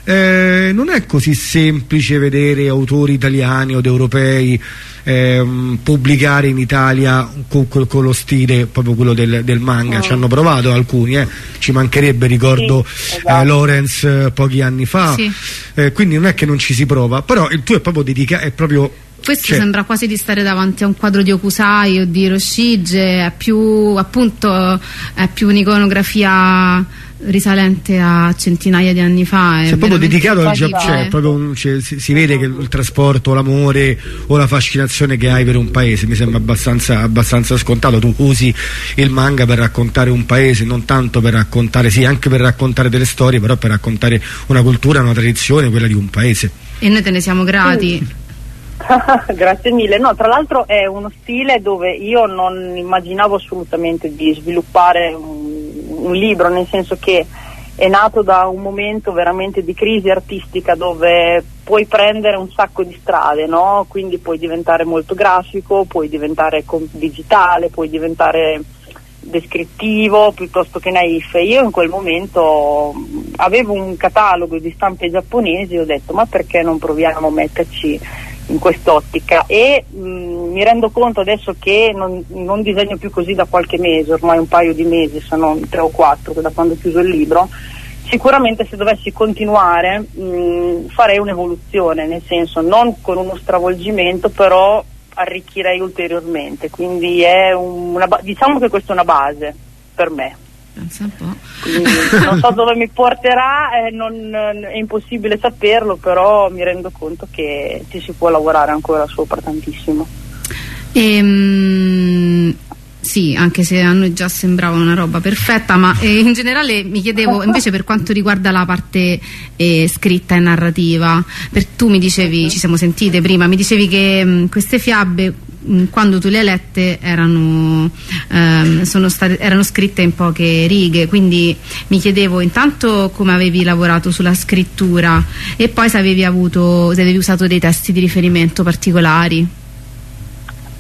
eh, non è così semplice vedere autori italiani o europei ehm, pubblicare in Italia con, con- con lo stile proprio quello del, del manga. Ci hanno provato alcuni, eh. ci mancherebbe, ricordo Sì, eh, esatto. Lorenz eh, pochi anni fa. Sì. Eh, quindi non è che non ci si prova, però il tuo è proprio dedicato, è proprio. Questo cioè, sembra quasi di stare davanti a un quadro di Okusai o di Hiroshige, è più appunto è più un'iconografia risalente a centinaia di anni fa. È Cioè, proprio veramente dedicato al cioè, proprio cioè, si, si vede che il trasporto, l'amore o la fascinazione che hai per un paese mi sembra abbastanza, abbastanza scontato. Tu usi il manga per raccontare un paese, non tanto per raccontare, sì, anche per raccontare delle storie, però per raccontare una cultura, una tradizione, quella di un paese. E noi te ne siamo grati. Grazie mille. No, tra l'altro è uno stile dove io non immaginavo assolutamente di sviluppare un, un libro, nel senso che è nato da un momento veramente di crisi artistica dove puoi prendere un sacco di strade, no? Quindi puoi diventare molto grafico, puoi diventare digitale, puoi diventare descrittivo piuttosto che naif. Io in quel momento avevo un catalogo di stampe giapponesi e ho detto ma perché non proviamo a metterci in quest'ottica. E mh, mi rendo conto adesso che non, non disegno più così da qualche mese, ormai un paio di mesi, sono tre o quattro da quando ho chiuso il libro, sicuramente se dovessi continuare mh, farei un'evoluzione, nel senso non con uno stravolgimento, però arricchirei ulteriormente, quindi una diciamo che questa è una base per me. Pensa un po'. Quindi non so dove mi porterà, eh, non- è impossibile saperlo, però mi rendo conto che ci si può lavorare ancora sopra tantissimo. Ehm, sì, anche se a noi già sembrava una roba perfetta, ma eh, in generale mi chiedevo invece per quanto riguarda la parte eh, scritta e narrativa, per, tu mi dicevi, ci siamo sentite prima, mi dicevi che mh, queste fiabe mh, quando tu le hai lette erano, ehm, state, erano scritte in poche righe, quindi mi chiedevo intanto come avevi lavorato sulla scrittura e poi se avevi, avuto, se avevi usato dei testi di riferimento particolari.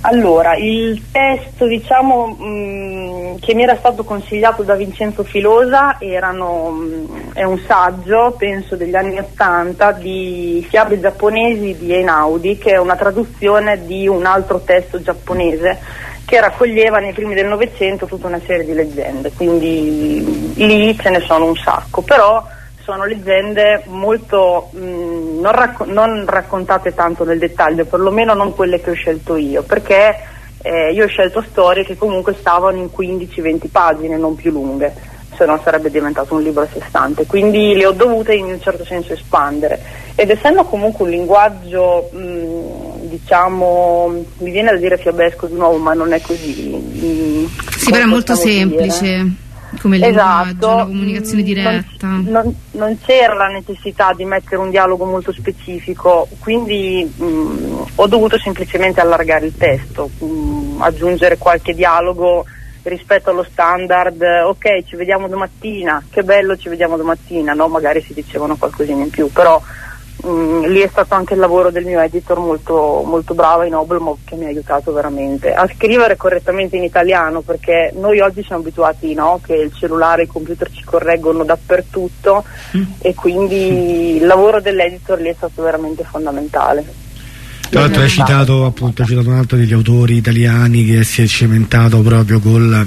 Allora, il testo diciamo mh, che mi era stato consigliato da Vincenzo Filosa erano, mh, è un saggio, penso degli anni Ottanta, di fiabe giapponesi di Einaudi, che è una traduzione di un altro testo giapponese che raccoglieva nei primi del Novecento tutta una serie di leggende, quindi lì ce ne sono un sacco, però sono leggende molto mh, non, racco- non raccontate tanto nel dettaglio, perlomeno non quelle che ho scelto io, perché eh, io ho scelto storie che comunque stavano in 15-20 pagine, non più lunghe, se no sarebbe diventato un libro a sé stante, quindi le ho dovute in un certo senso espandere. Ed essendo comunque un linguaggio, mh, diciamo, mi viene da dire fiabesco di nuovo, ma non è così. mh, Sì, come però è molto possiamo dire? Come linguaggio, una comunicazione mm, diretta. Non, non- non c'era la necessità di mettere un dialogo molto specifico, quindi mm, ho dovuto semplicemente allargare il testo, mm, aggiungere qualche dialogo rispetto allo standard, ok ci vediamo domattina, che bello ci vediamo domattina, no? magari si dicevano qualcosina in più, però mm, lì è stato anche il lavoro del mio editor molto, molto bravo in Oblomov che mi ha aiutato veramente a scrivere correttamente in italiano perché noi oggi siamo abituati no, che il cellulare e il computer ci correggono dappertutto e quindi il lavoro dell'editor lì è stato veramente fondamentale. Tra l'altro hai citato, appunto, hai citato un altro degli autori italiani che si è cementato proprio col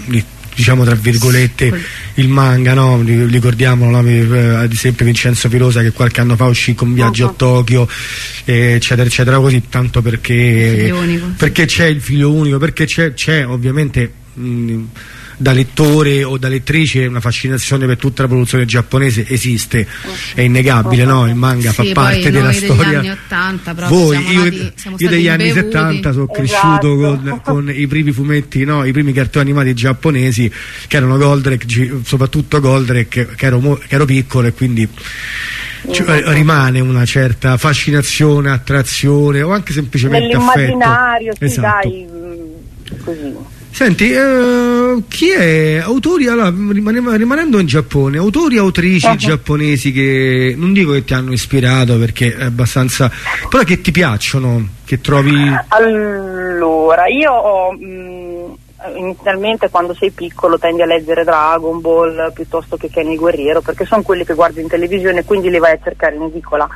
diciamo tra virgolette il manga, no? Ri- ricordiamolo, no? Eh, ad esempio Vincenzo Filosa che qualche anno fa uscì con Viaggio a Tokyo, eh, eccetera, eccetera, così tanto perché, perché c'è il figlio unico, perché c'è, c'è ovviamente mh, da lettore o da lettrice una fascinazione per tutta la produzione giapponese esiste, è innegabile, no? Il manga Sì, fa parte della storia. anni 80 proprio Voi, siamo io, nati- io degli anni imbevuti. 70 sono cresciuto con, con i primi fumetti, no, i primi cartoni animati giapponesi che erano Goldrake, gi- soprattutto Goldrake, che ero, che ero piccolo e quindi cioè, rimane una certa fascinazione, attrazione o anche semplicemente affetto. Nell'immaginario, sì Esatto. dai, mm, così. Senti, eh, chi è autori, allora, rimane- rimanendo in Giappone, autori e autrici Uh-huh. giapponesi che non dico che ti hanno ispirato perché è abbastanza, però che ti piacciono, che trovi... Allora, io ho, mh, inizialmente quando sei piccolo tendi a leggere Dragon Ball piuttosto che Kenny Guerriero perché sono quelli che guardi in televisione quindi li vai a cercare in edicola.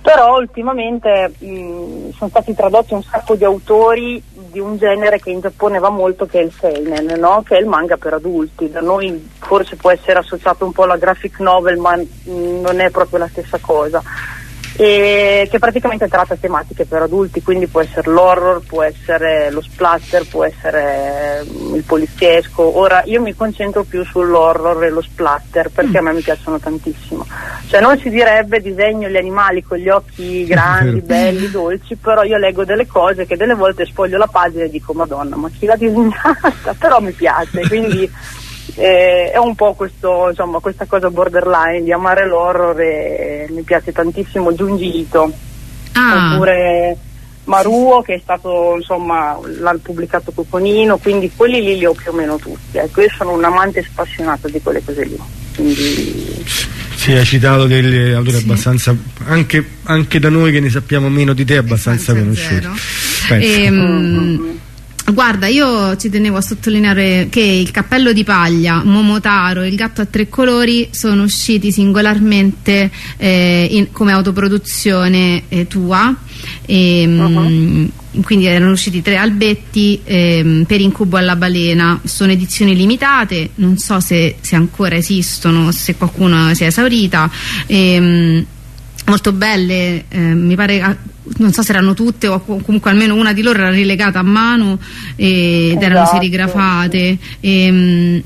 Però ultimamente mh, sono stati tradotti un sacco di autori di un genere che in Giappone va molto che è il seinen, no? che è il manga per adulti. Da noi forse può essere associato un po' alla graphic novel ma mh, non è proprio la stessa cosa e che praticamente tratta tematiche per adulti, quindi può essere l'horror, può essere lo splatter, può essere mm, il poliziesco. Ora io mi concentro più sull'horror e lo splatter perché a me mi piacciono tantissimo. Cioè non si direbbe disegno gli animali con gli occhi grandi, belli, dolci, però io leggo delle cose che delle volte spoglio la pagina e dico Madonna, ma chi l'ha disegnata? però mi piace, quindi eh, è un po' questo, insomma, questa cosa borderline di amare l'horror e mi piace tantissimo Junji Ito. Ah, oppure Maruo che è stato insomma l'ha pubblicato Coconino quindi quelli lì li ho più o meno tutti ecco. Io sono un amante spassionato di quelle cose lì quindi Sì, hai citato degli autori abbastanza, anche, anche da noi che ne sappiamo meno di te, abbastanza Senza conosciuti. Ehm, Guarda, io ci tenevo a sottolineare che il cappello di paglia, Momotaro e il gatto a tre colori sono usciti singolarmente eh, in- come autoproduzione eh, tua. Ehm, Quindi erano usciti tre albetti ehm, per Incubo alla balena. Sono edizioni limitate, non so se, se ancora esistono, se qualcuno si è esaurita. Ehm, molto belle, eh, mi pare, ah, non so se erano tutte o co- comunque almeno una di loro era rilegata a mano eh, ed erano Esatto, serigrafate. Ehm,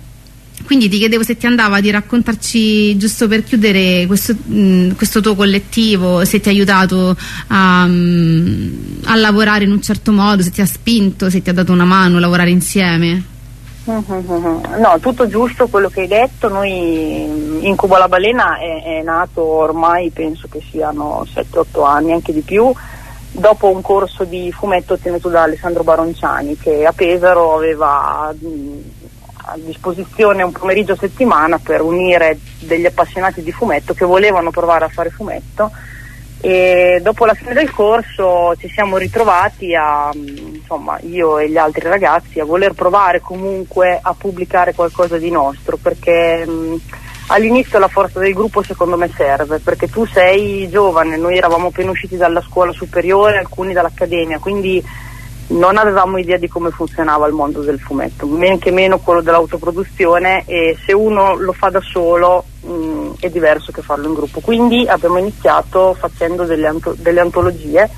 quindi ti chiedevo se ti andava di raccontarci, giusto per chiudere, questo, mh, questo tuo collettivo, se ti ha aiutato a, mh, a lavorare in un certo modo, se ti ha spinto, se ti ha dato una mano a lavorare insieme. No, tutto giusto quello che hai detto, noi Incubo alla balena è, è nato ormai penso che siano 7-8 anni, anche di più, dopo un corso di fumetto tenuto da Alessandro Baronciani che a Pesaro aveva a disposizione un pomeriggio a settimana per unire degli appassionati di fumetto che volevano provare a fare fumetto e dopo la fine del corso ci siamo ritrovati a, insomma, io e gli altri ragazzi a voler provare comunque a pubblicare qualcosa di nostro perché mh, all'inizio la forza del gruppo secondo me serve perché tu sei giovane, noi eravamo appena usciti dalla scuola superiore, alcuni dall'accademia, quindi non avevamo idea di come funzionava il mondo del fumetto, men che meno quello dell'autoproduzione e se uno lo fa da solo mh, è diverso che farlo in gruppo. Quindi abbiamo iniziato facendo delle, anto- delle antologie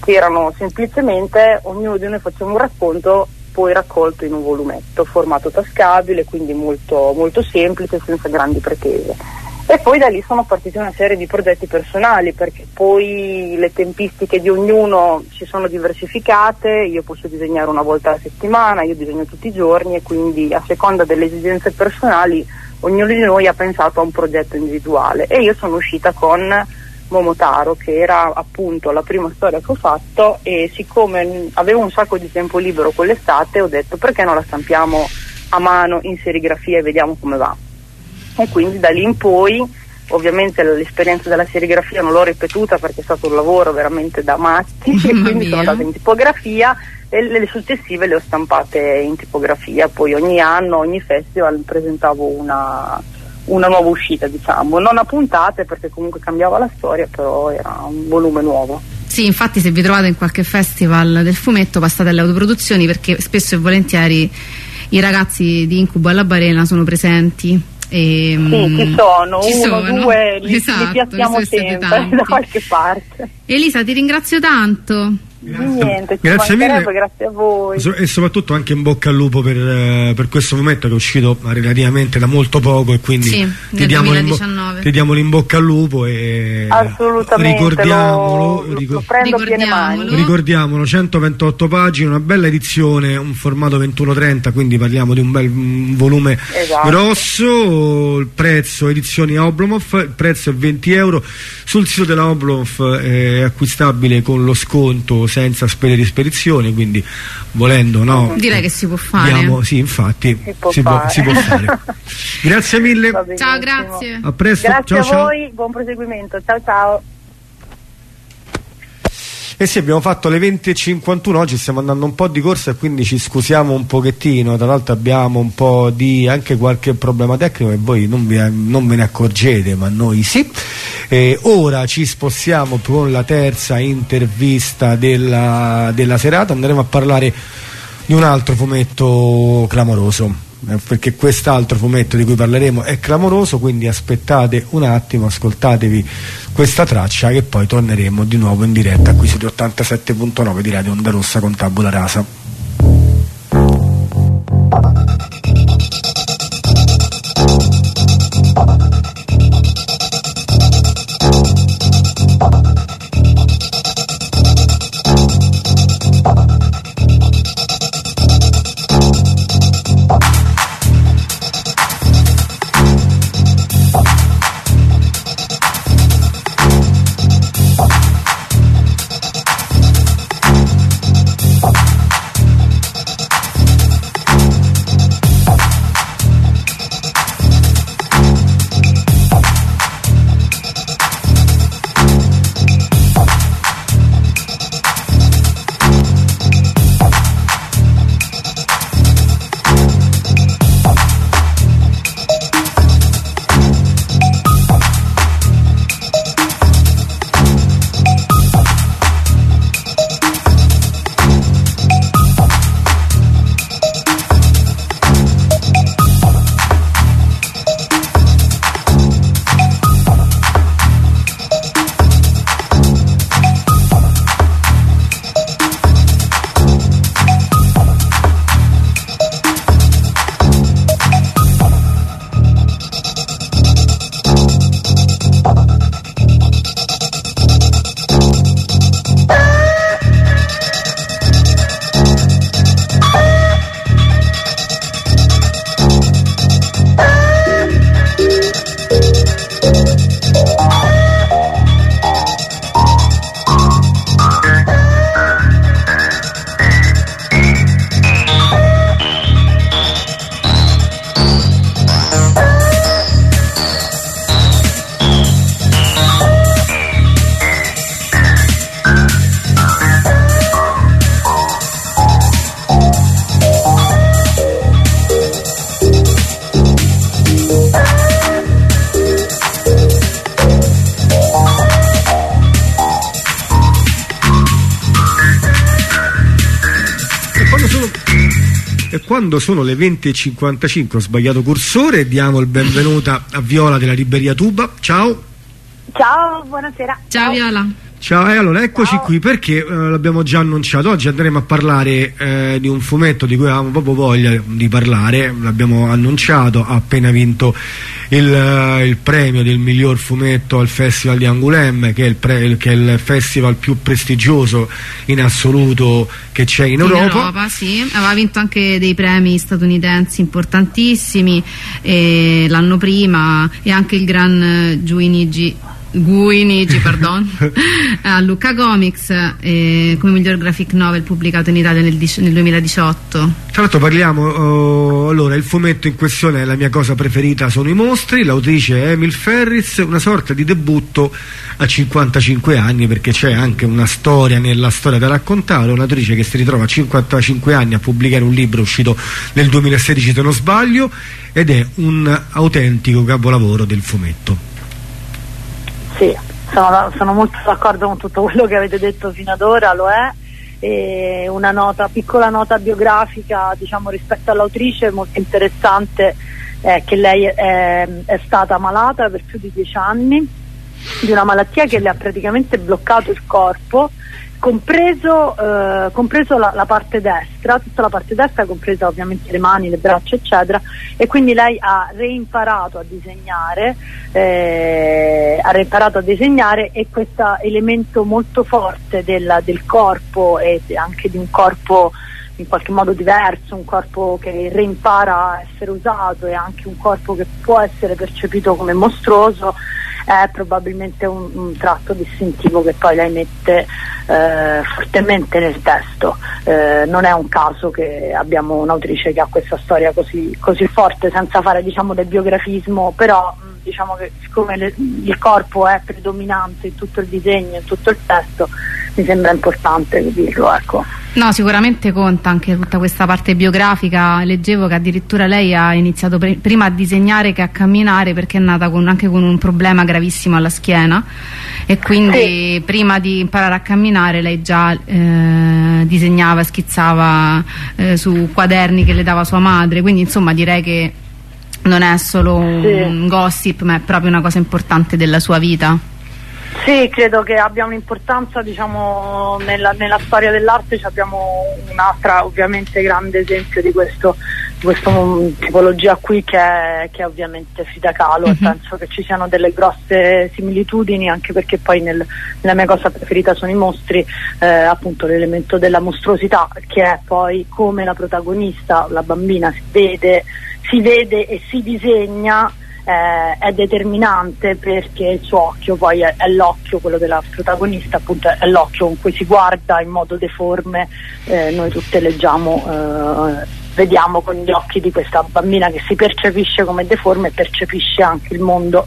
che erano semplicemente ognuno di noi faceva un racconto poi raccolto in un volumetto, formato tascabile, quindi molto, molto semplice, senza grandi pretese. E poi da lì sono partite una serie di progetti personali perché poi le tempistiche di ognuno si sono diversificate, io posso disegnare una volta alla settimana, io disegno tutti i giorni e quindi a seconda delle esigenze personali ognuno di noi ha pensato a un progetto individuale e io sono uscita con Momotaro che era appunto la prima storia che ho fatto e siccome avevo un sacco di tempo libero quell'estate ho detto perché non la stampiamo a mano in serigrafia e vediamo come va e quindi da lì in poi ovviamente l'esperienza della serigrafia non l'ho ripetuta perché è stato un lavoro veramente da matti e quindi sono mia. andata in tipografia e le, successive le ho stampate in tipografia, poi ogni anno, ogni festival presentavo una, una nuova uscita diciamo, non a puntate perché comunque cambiava la storia, però era un volume nuovo. Sì, infatti se vi trovate in qualche festival del fumetto passate alle autoproduzioni perché spesso e volentieri i ragazzi di Incubo alla Barena sono presenti. E, Sì, ci sono, ci uno, sono. due, li, li Esatto, piazziamo ne siete sempre da qualche parte. Elisa, ti ringrazio tanto. Niente, Grazie mille. grazie a voi. E soprattutto anche in bocca al lupo per, eh, per questo fumetto che è uscito relativamente da molto poco e quindi Sì, ti, diamo l'in bo- 2019. ti diamo l'in bocca al lupo e ricordiamolo, lo, ricor- lo Ricordiamolo. mani. ricordiamolo 128 pagine una bella edizione un formato 21-30 quindi parliamo di un bel mm, volume Esatto. grosso il prezzo edizioni Oblomov il prezzo è 20 euro sul sito della Oblomov è acquistabile con lo sconto senza spese di spedizione quindi volendo no Direi che si può fare. Diamo- sì infatti Si può si può, fare. si può fare grazie mille. Ciao, grazie. a presto Grazie ciao a ciao voi, buon proseguimento. Ciao ciao. Eh sì, abbiamo fatto le 20.51, oggi stiamo andando un po' di corsa e quindi ci scusiamo un pochettino, tra l'altro abbiamo un po' di anche qualche problema tecnico e voi non, vi- non ve ne accorgete, ma noi sì. Eh, ora ci spostiamo con la terza intervista della, della serata, andremo a parlare di un altro fumetto clamoroso. Eh, Perché quest'altro fumetto di cui parleremo è clamoroso, quindi aspettate un attimo, ascoltatevi questa traccia che poi torneremo di nuovo in diretta qui su 87.9 di Radio Onda Rossa con Tabula Rasa. Quando sono le 20.55 ho sbagliato cursore, diamo il benvenuta a Viola della Libreria Tuba. Ciao. Ciao, buonasera. Ciao Viola. Ciao, e allora eccoci qui perché eh, l'abbiamo già annunciato. Oggi andremo a parlare eh, di un fumetto di cui avevamo proprio voglia di parlare. L'abbiamo annunciato, ha appena vinto il, eh, il premio del miglior fumetto al Festival di Angoulême, che è, il pre- che è il festival più prestigioso in assoluto che c'è in Europa. In Europa, sì. Aveva vinto anche dei premi statunitensi importantissimi eh, l'anno prima e anche il Gran eh, Giuinigi Guinigi, pardon, a Lucca Comics eh, come miglior graphic novel pubblicato in Italia nel, nel 2018. Tra l'altro parliamo, oh, allora il fumetto in questione è la mia cosa preferita, sono i mostri, l'autrice è Emil Ferris, una sorta di debutto a 55 anni perché c'è anche una storia nella storia da raccontare, un'autrice che si ritrova a 55 anni a pubblicare un libro uscito nel 2016 se non sbaglio ed è un autentico capolavoro del fumetto. Sì, sono, sono molto d'accordo con tutto quello che avete detto fino ad ora, lo è. Una nota, piccola nota biografica diciamo, rispetto all'autrice molto interessante è che lei è, è stata malata per più di dieci anni di una malattia che le ha praticamente bloccato il corpo compreso, eh, compreso la, la parte destra, tutta la parte destra, compresa ovviamente le mani, le braccia, eccetera, e quindi lei ha reimparato a disegnare, eh, ha reimparato a disegnare e questo elemento molto forte del, del corpo e anche di un corpo in qualche modo diverso, un corpo che reimpara a essere usato e anche un corpo che può essere percepito come mostruoso è probabilmente un, un tratto distintivo che poi lei mette eh, fortemente nel testo. Eh, non è un caso che abbiamo un'autrice che ha questa storia così, così forte senza fare diciamo, del biografismo, però diciamo che siccome le, il corpo è predominante in tutto il disegno, in tutto il testo, mi sembra importante dirlo. Ecco. No, sicuramente conta anche tutta questa parte biografica. Leggevo che addirittura lei ha iniziato pre- prima a disegnare che a camminare perché è nata con- anche con un problema gravissimo alla schiena e quindi prima di imparare a camminare lei già eh, disegnava, schizzava eh, su quaderni che le dava sua madre. Quindi insomma direi che non è solo un gossip ma è proprio una cosa importante della sua vita. Sì, credo che abbia un'importanza diciamo, nella, nella storia dell'arte, abbiamo un'altra ovviamente grande esempio di questo di questa tipologia qui che è, che è ovviamente Frida Kahlo. E penso che ci siano delle grosse similitudini anche perché poi nel- nella mia cosa preferita sono i mostri eh, appunto l'elemento della mostruosità che è poi come la protagonista, la bambina si vede, si vede e si disegna eh, è determinante perché il suo occhio poi è, è l'occhio, quello della protagonista appunto è l'occhio con cui si guarda in modo deforme, eh, noi tutte leggiamo, eh, vediamo con gli occhi di questa bambina che si percepisce come deforme e percepisce anche il mondo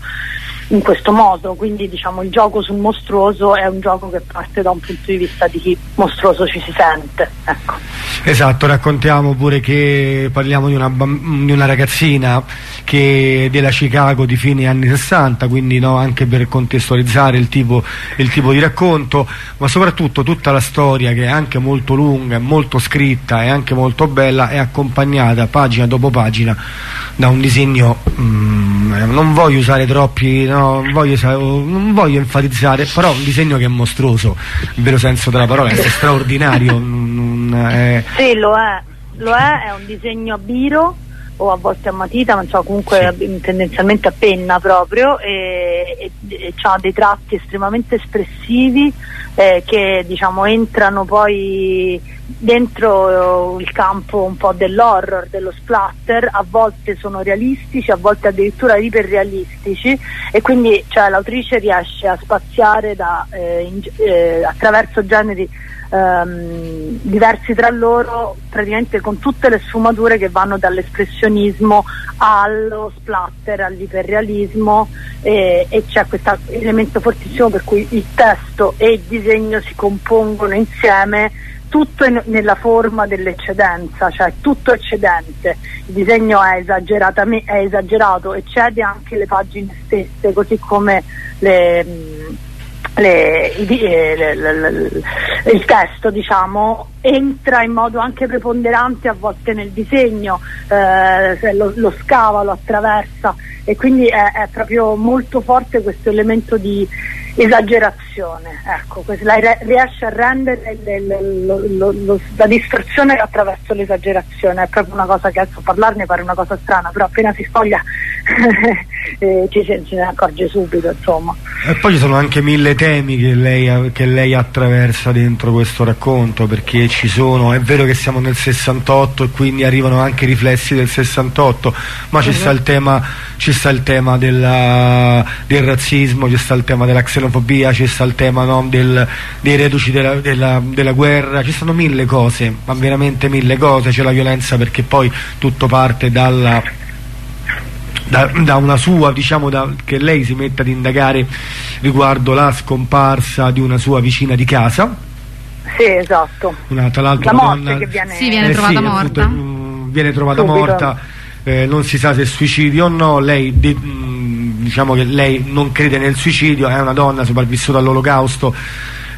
in questo modo, quindi diciamo il gioco sul mostruoso è un gioco che parte da un punto di vista di chi mostruoso ci si sente. Ecco. Esatto, raccontiamo pure che parliamo di una, di una ragazzina che della Chicago di fine anni 60, quindi no, anche per contestualizzare il tipo, il tipo di racconto, ma soprattutto tutta la storia che è anche molto lunga, molto scritta e anche molto bella, è accompagnata pagina dopo pagina da un disegno, mm, non voglio usare troppi, no, non, voglio, non voglio enfatizzare, però un disegno che è mostruoso, in vero senso della parola, è straordinario. è- Sì, lo è, lo è, è un disegno a biro o a volte a matita, ma insomma, comunque tendenzialmente a penna proprio e, ha dei tratti estremamente espressivi eh, che diciamo entrano poi dentro eh, il campo un po' dell'horror, dello splatter, a volte sono realistici, a volte addirittura iperrealistici e quindi cioè, l'autrice riesce a spaziare da, eh, in- eh, attraverso generi ehm, diversi tra loro, praticamente con tutte le sfumature che vanno dall'espressionismo allo splatter, all'iperrealismo e, e c'è questo elemento fortissimo per cui il testo e il disegno si compongono insieme tutto in- nella forma dell'eccedenza, cioè tutto eccedente. Il disegno è, è esagerato, eccede anche le pagine stesse, così come le, eh, le- le- le- il testo diciamo entra in modo anche preponderante a volte nel disegno, eh, lo, lo scava, lo attraversa e quindi è, è proprio molto forte questo elemento di esagerazione, ecco, riesce a rendere il- il- lo- lo- lo- la distorsione attraverso l'esagerazione, è proprio una cosa che adesso parlarne pare una cosa strana, però appena si sfoglia eh, ci se ne accorge subito, insomma. E poi ci sono anche mille temi che lei, che lei attraversa dentro questo racconto, perché ci sono, è vero che siamo nel 68 e quindi arrivano anche i riflessi del 68, ma ci sta il tema, ci sta il tema della- del razzismo, ci sta il tema della xenofobia, ci sta il tema no, del- dei reduci della, della- della guerra, ci sono mille cose, ma veramente mille cose, c'è la violenza perché poi tutto parte dalla da, da una sua, diciamo, da- che lei si mette ad indagare riguardo la scomparsa di una sua vicina di casa, Sì, esatto. una, tra l'altro La una morte donna che viene... Sì, viene eh trovata sì, morta. appunto, mm, viene trovata Subito. morta, eh, non si sa se è suicidio o no, lei de- mm, diciamo che lei non crede nel suicidio, è una donna sopravvissuta all'olocausto.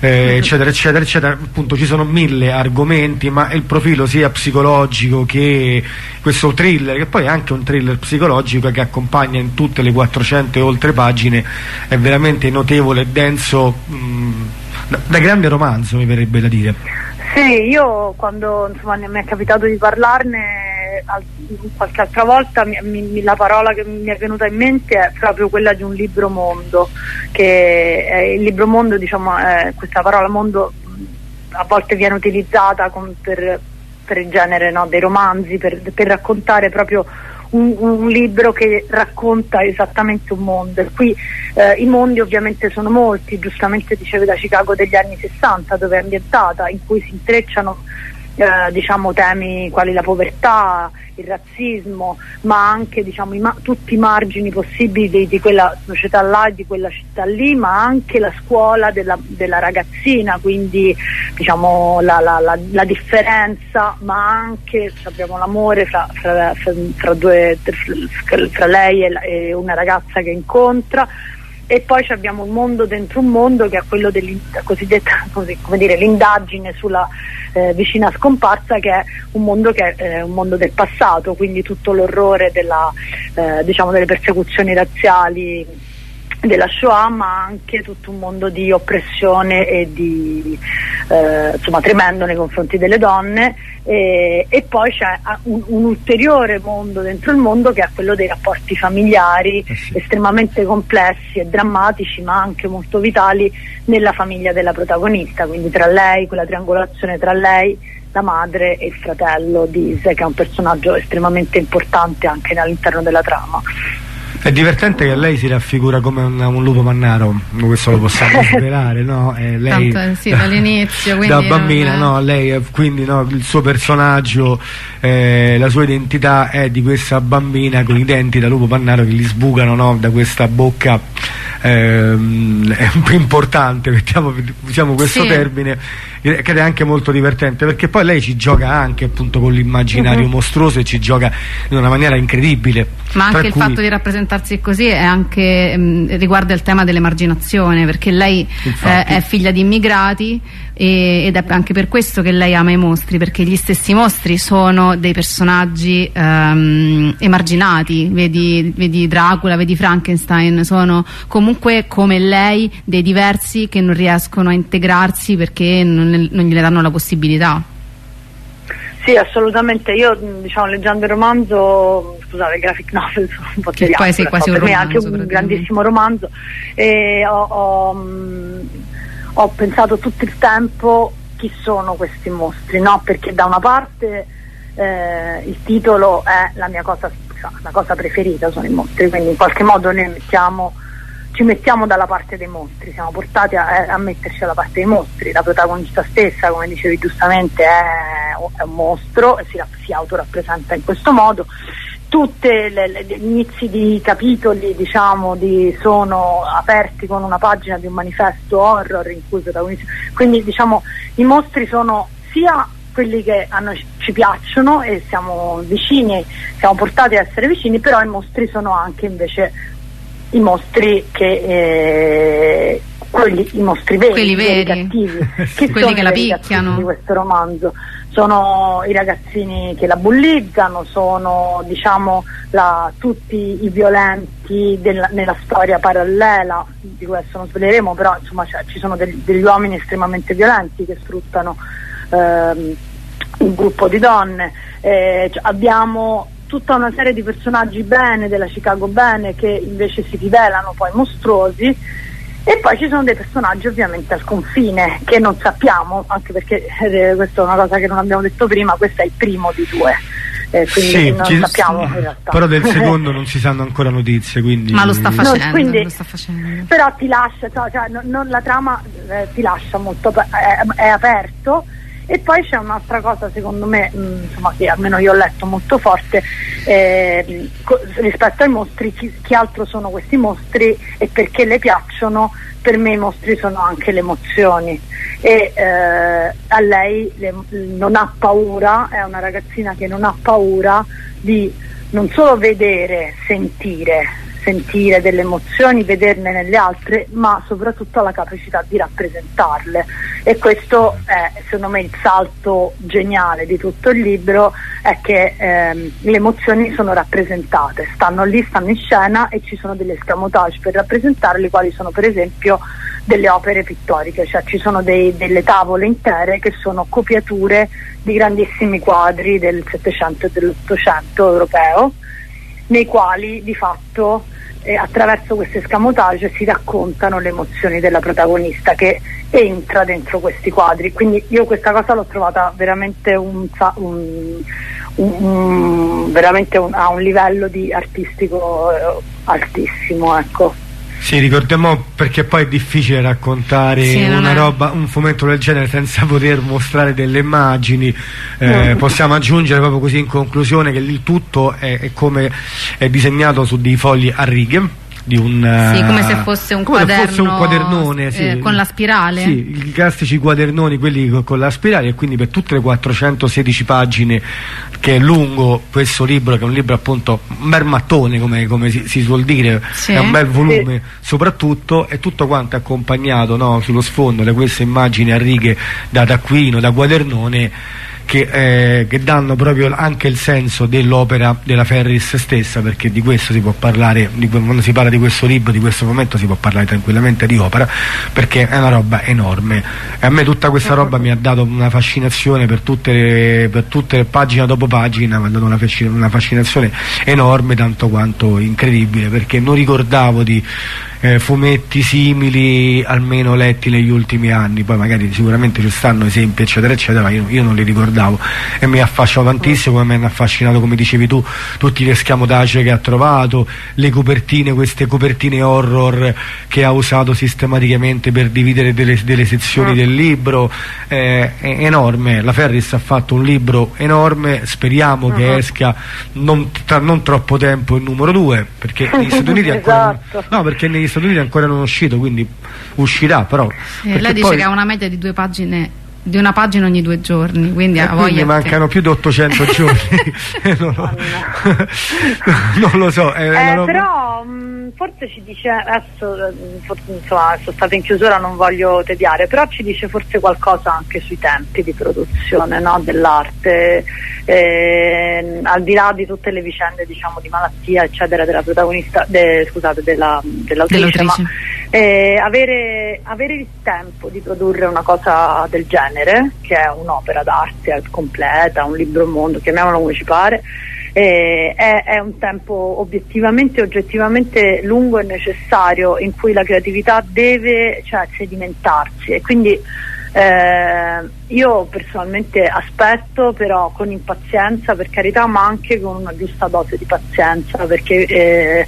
eh, eccetera eccetera eccetera appunto ci sono mille argomenti ma il profilo sia psicologico che questo thriller che poi è anche un thriller psicologico che accompagna in tutte le 400 e oltre pagine è veramente notevole denso mm, da, da grande romanzo mi verrebbe da dire Sì, io quando insomma, mi è capitato di parlarne al- qualche altra volta, mi- mi- la parola che mi è venuta in mente è proprio quella di un libro mondo, che è il libro mondo, diciamo, è- questa parola mondo a volte viene utilizzata con- per, per il genere no, dei romanzi, per, per raccontare proprio un, un libro che racconta esattamente un mondo. Qui eh, i mondi ovviamente sono molti, giustamente dicevi da Chicago degli anni 60 dove è ambientata, in cui si intrecciano eh, diciamo, temi quali la povertà, il razzismo, ma anche diciamo, i ma- tutti i margini possibili di, di quella società là e di quella città lì, ma anche la scuola della, della ragazzina, quindi diciamo, la, la- la- la differenza, ma anche abbiamo l'amore fra, fra- fra- fra lei e, e una ragazza che incontra e poi abbiamo un mondo dentro un mondo che è quello cosiddetta così, sulla eh, vicina scomparsa che è un mondo, che è eh, un mondo del passato, quindi tutto l'orrore della, eh, diciamo, delle persecuzioni razziali della Shoah ma anche tutto un mondo di oppressione e di eh, insomma tremendo nei confronti delle donne. E, e poi c'è ah, un, un ulteriore mondo dentro il mondo che è quello dei rapporti familiari estremamente complessi e drammatici ma anche molto vitali nella famiglia della protagonista. Quindi tra lei, quella triangolazione tra lei la madre e il fratello di Ise che è un personaggio estremamente importante anche all'interno della trama È divertente che lei si raffigura come un, un lupo mannaro, questo lo possiamo svelare, no? Eh, lei, Tanto, sì, dall'inizio, da bambina, è- no? Lei, quindi no, il suo personaggio, eh, la sua identità è di questa bambina con i denti da lupo mannaro che gli sbucano no, da questa bocca. ehm, è un po' importante, mettiamo usiamo questo Sì. termine, eh, che è anche molto divertente perché poi lei ci gioca anche appunto con l'immaginario Mhm. mostruoso e ci gioca in una maniera incredibile. Ma anche il cui- fatto di rappresentarsi così è anche, mh, riguarda il tema dell'emarginazione, perché lei eh, è figlia di immigrati e- ed è anche per questo che lei ama i mostri, perché gli stessi mostri sono dei personaggi ehm, emarginati, vedi, vedi Dracula, vedi Frankenstein, sono comunque come lei dei diversi che non riescono a integrarsi perché non, non gliene danno la possibilità. Sì, assolutamente. Io, diciamo, leggendo il romanzo, scusate, il graphic novel, sono un po' Che poi però quasi per un me è romanzo, anche un grandissimo romanzo, e ho, ho, mh, ho pensato tutto il tempo chi sono questi mostri, no? Perché da una parte eh, il titolo è la mia cosa, la cosa preferita, sono i mostri, quindi in qualche modo noi mettiamo ci mettiamo dalla parte dei mostri, siamo portati a, a metterci dalla parte dei mostri. La protagonista stessa, come dicevi giustamente, è, è un mostro e si, si autorappresenta in questo modo. Tutti gli inizi di capitoli diciamo, di- sono aperti con una pagina di un manifesto horror in cui protagonisti. Quindi diciamo i mostri sono sia quelli che a noi ci piacciono e siamo vicini, siamo portati a essere vicini, però i mostri sono anche invece i mostri che eh, quelli, i mostri veri, Quelli veri cattivi, Quelli sono che la picchiano. di questo romanzo. Sono i ragazzini che la bullizzano, sono diciamo la- tutti i violenti della- nella storia parallela, di questo non sveleremo, però insomma cioè, ci sono degli, degli uomini estremamente violenti che sfruttano ehm, un gruppo di donne. Eh, cioè, abbiamo tutta una serie di personaggi bene della Chicago bene che invece si rivelano poi mostruosi e poi ci sono dei personaggi ovviamente al confine che non sappiamo, anche perché eh, questa è una cosa che non abbiamo detto prima, questo è il primo di due. eh, quindi Sì, non ci- sappiamo in realtà. però del secondo non si sanno ancora notizie, quindi... Ma lo sta facendo, quindi- lo sta facendo. però ti lascia, cioè, cioè, non- non- la trama eh, ti lascia molto, è, è aperto e poi c'è un'altra cosa secondo me, mh, insomma che almeno io ho letto molto forte, eh, rispetto ai mostri, chi, chi altro sono questi mostri e perché le piacciono, per me i mostri sono anche le emozioni. E eh, a lei le- non ha paura, è una ragazzina che non ha paura di non solo vedere, sentire, sentire delle emozioni, vederne nelle altre, ma soprattutto la capacità di rappresentarle. E questo è secondo me il salto geniale di tutto il libro, è che ehm, le emozioni sono rappresentate, stanno lì, stanno in scena e ci sono delle escamotage per rappresentarle, quali sono per esempio delle opere pittoriche, cioè ci sono dei- delle tavole intere che sono copiature di grandissimi quadri del Settecento e dell'Ottocento europeo, nei quali di fatto eh, attraverso queste escamotage si raccontano le emozioni della protagonista che entra dentro questi quadri. Quindi io questa cosa l'ho trovata veramente un, un- un- veramente a un livello di artistico eh, altissimo, ecco. Sì, ricordiamo perché poi è difficile raccontare Sì, una è- roba, un fumetto del genere senza poter mostrare delle immagini. Eh, Possiamo aggiungere proprio così in conclusione che il tutto è, è come è disegnato su dei fogli a righe. Di un, Sì, eh, come se fosse un come se quaderno fosse un quadernone sì. eh, con la spirale. Sì, i classici quadernoni, quelli co- con la spirale, e quindi per tutte le 416 pagine che è lungo questo libro, che è un libro appunto un bel mattone, come, come si, si suol dire, Sì. è un bel volume, soprattutto è tutto quanto accompagnato no, sullo sfondo da queste immagini a righe da taccuino, da quadernone. Che, eh, che danno proprio anche il senso dell'opera della Ferris stessa, perché di questo si può parlare, di, quando si parla di questo libro, di questo momento, si può parlare tranquillamente di opera, perché è una roba enorme. E a me tutta questa roba mi ha dato una fascinazione per tutte le, per tutte le pagina dopo pagina, mi ha dato una fascinazione enorme, tanto quanto incredibile, perché non ricordavo di eh, fumetti simili almeno letti negli ultimi anni, poi magari sicuramente ci stanno esempi eccetera eccetera, ma io, io non li ricordavo. E mi ha affascinato tantissimo, come mi hanno affascinato come dicevi tu tutti gli escamotage che ha trovato, le copertine, queste copertine horror che ha usato sistematicamente per dividere delle, delle sezioni del libro, eh, è enorme, la Ferris ha fatto un libro enorme, speriamo che esca non, tra non troppo tempo il numero 2 perché negli Stati Uniti ancora Esatto. no perché negli Stati Uniti ancora non è uscito quindi uscirà però Sì, perché lei dice poi- che ha una media di due pagine, di una pagina ogni due giorni, quindi e ha quindi mancano più di 800 giorni. Eh, non, lo, non lo so è una Eh, roba- però mh, forse ci dice adesso eh, forse, insomma sono stata in chiusura non voglio tediare però ci dice forse qualcosa anche sui tempi di produzione no, dell'arte eh, al di là di tutte le vicende diciamo di malattia eccetera della protagonista de- scusate della, dell'autrice, Dell'autrice. ma eh, avere, avere il tempo di produrre una cosa del genere che è un'opera d'arte completa un libro mondo chiamiamolo come ci pare eh, è, è un tempo obiettivamente oggettivamente lungo e necessario in cui la creatività deve cioè, sedimentarsi e quindi eh, io personalmente aspetto però con impazienza per carità ma anche con una giusta dose di pazienza perché, eh,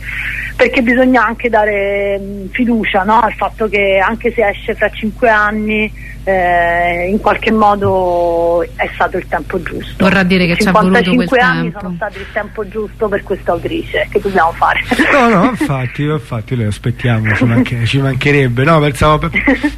perché bisogna anche dare mh, fiducia no? al fatto che anche se esce fra cinque anni eh, in qualche modo è stato il tempo giusto Vorrà dire che ci ha voluto quel 55 anni tempo. sono stati il tempo giusto per questa autrice che dobbiamo fare No, no, infatti, infatti, lo aspettiamo, ci, manche- ci mancherebbe. No, pensavo,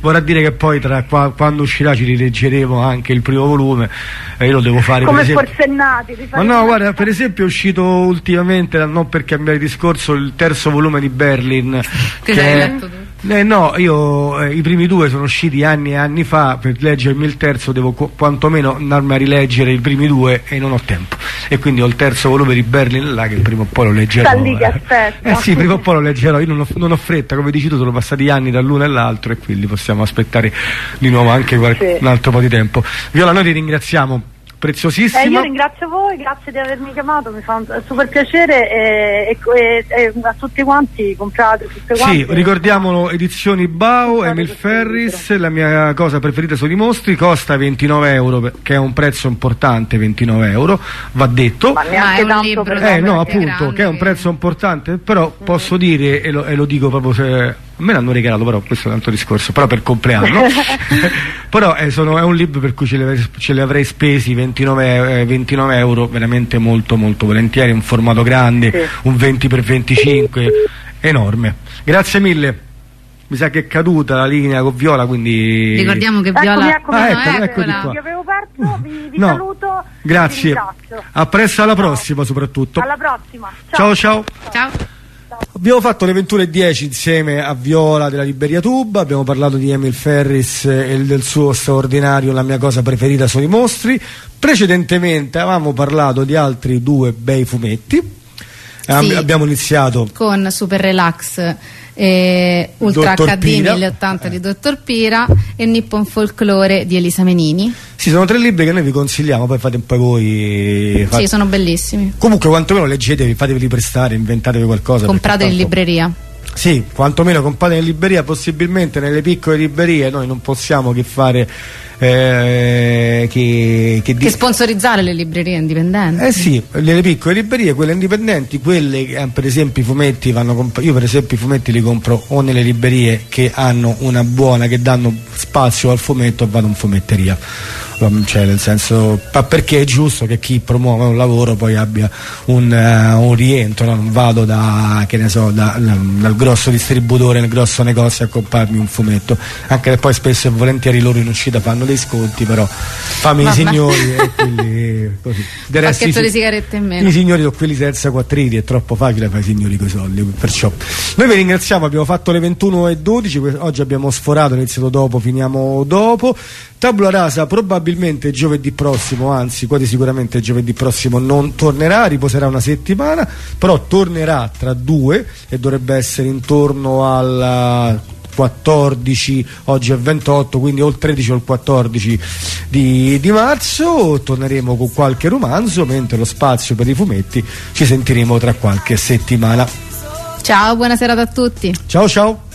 vorrà dire che poi tra qua- quando uscirà ci rileggeremo anche il primo volume e io lo devo fare come forsennati Ma no, una- guarda, per esempio è uscito ultimamente, non per cambiare discorso, il terzo volume di Berlin. Che l'hai letto tu? Eh, no, io eh, i primi due sono usciti anni e anni fa, per leggermi il terzo devo qu- quantomeno andarmi a rileggere i primi due e non ho tempo. E quindi ho il terzo volume di Berlin là che prima o poi lo leggerò. Sta lì che eh. aspetta. Eh sì, prima o poi lo leggerò, io non ho, non ho fretta, come dici tu, sono passati anni dall'uno all'altro e quindi possiamo aspettare di nuovo anche Sì. un altro po' di tempo. Viola, noi ti ringraziamo Eh, preziosissima. io ringrazio voi, grazie di avermi chiamato, mi fa un super piacere e, e- e- e a tutti quanti comprate tutte quante. Sì, ricordiamolo, edizioni Bao, Comprate Emil Ferris, la mia cosa preferita sono i mostri, costa 29 euro, che è un prezzo importante, 29 euro, va detto. Ma Ma è neanche un tanto libro per Eh no, appunto, grande che è un prezzo importante, però posso dire, e lo, e lo dico proprio se... A me l'hanno regalato, però questo è un altro discorso, però per compleanno. però eh, sono- è un libro per cui ce li avrei, ce li avrei spesi 29, eh, 29 euro veramente molto molto volentieri, un formato grande, Sì. un 20x25, enorme. Grazie mille. Mi sa che è caduta la linea con Viola, quindi... Ricordiamo che Eccomi, Viola eccomi, Ah, no, ecco, eccoli eccola. qua. Vi avevo perso, vi, vi No, saluto. Grazie. A presto alla prossima soprattutto. Alla prossima. ciao. ciao. Ciao. Abbiamo fatto le 21.10 insieme a Viola della Libreria Tuba, abbiamo parlato di Emil Ferris e del suo straordinario La mia cosa preferita sono i mostri. Precedentemente avevamo parlato di altri due bei fumetti. Sì. abbiamo iniziato con Super Relax eh, Ultra Dottor HD Pira. 1080 di Dottor Pira e Nippon Folklore di Elisa Menini. Sì, sono tre libri che noi vi consigliamo, poi fate un po' voi. fate- Sì, sono bellissimi. Comunque, quantomeno leggetevi, fateveli prestare, inventatevi qualcosa. Comprate in libreria. Sì, quantomeno comprate in libreria, possibilmente nelle piccole librerie noi non possiamo che fare eh, che, che Che sponsorizzare le librerie indipendenti. eh sì, le piccole librerie, quelle indipendenti, quelle che eh, per esempio i fumetti vanno io per esempio i fumetti li compro o nelle librerie che hanno una buona, che danno spazio al fumetto o vado in fumetteria. Um, Cioè, nel senso, ma perché è giusto che chi promuove un lavoro poi abbia un, eh, un rientro, no? non vado da, che ne so, da- dal grosso distributore nel grosso negozio a comprarmi un fumetto, anche se poi spesso e volentieri loro in uscita fanno dei sconti, però fammi i signori e quelli così. Del Pacchetto i- di sigarette in meno. i signori sono quelli senza quattrini, è troppo facile fare i signori coi soldi. Perciò noi vi ringraziamo, abbiamo fatto le 21 e 12, que- oggi abbiamo sforato, iniziato dopo, finiamo dopo. Tabula rasa probabilmente giovedì prossimo, anzi quasi sicuramente giovedì prossimo non tornerà, riposerà una settimana, però tornerà tra due e dovrebbe essere intorno al 14, oggi è 28, quindi o il 13 o il 14 di, di marzo torneremo con qualche romanzo, mentre lo spazio per i fumetti ci sentiremo tra qualche settimana. Ciao, buona serata a tutti. Ciao ciao!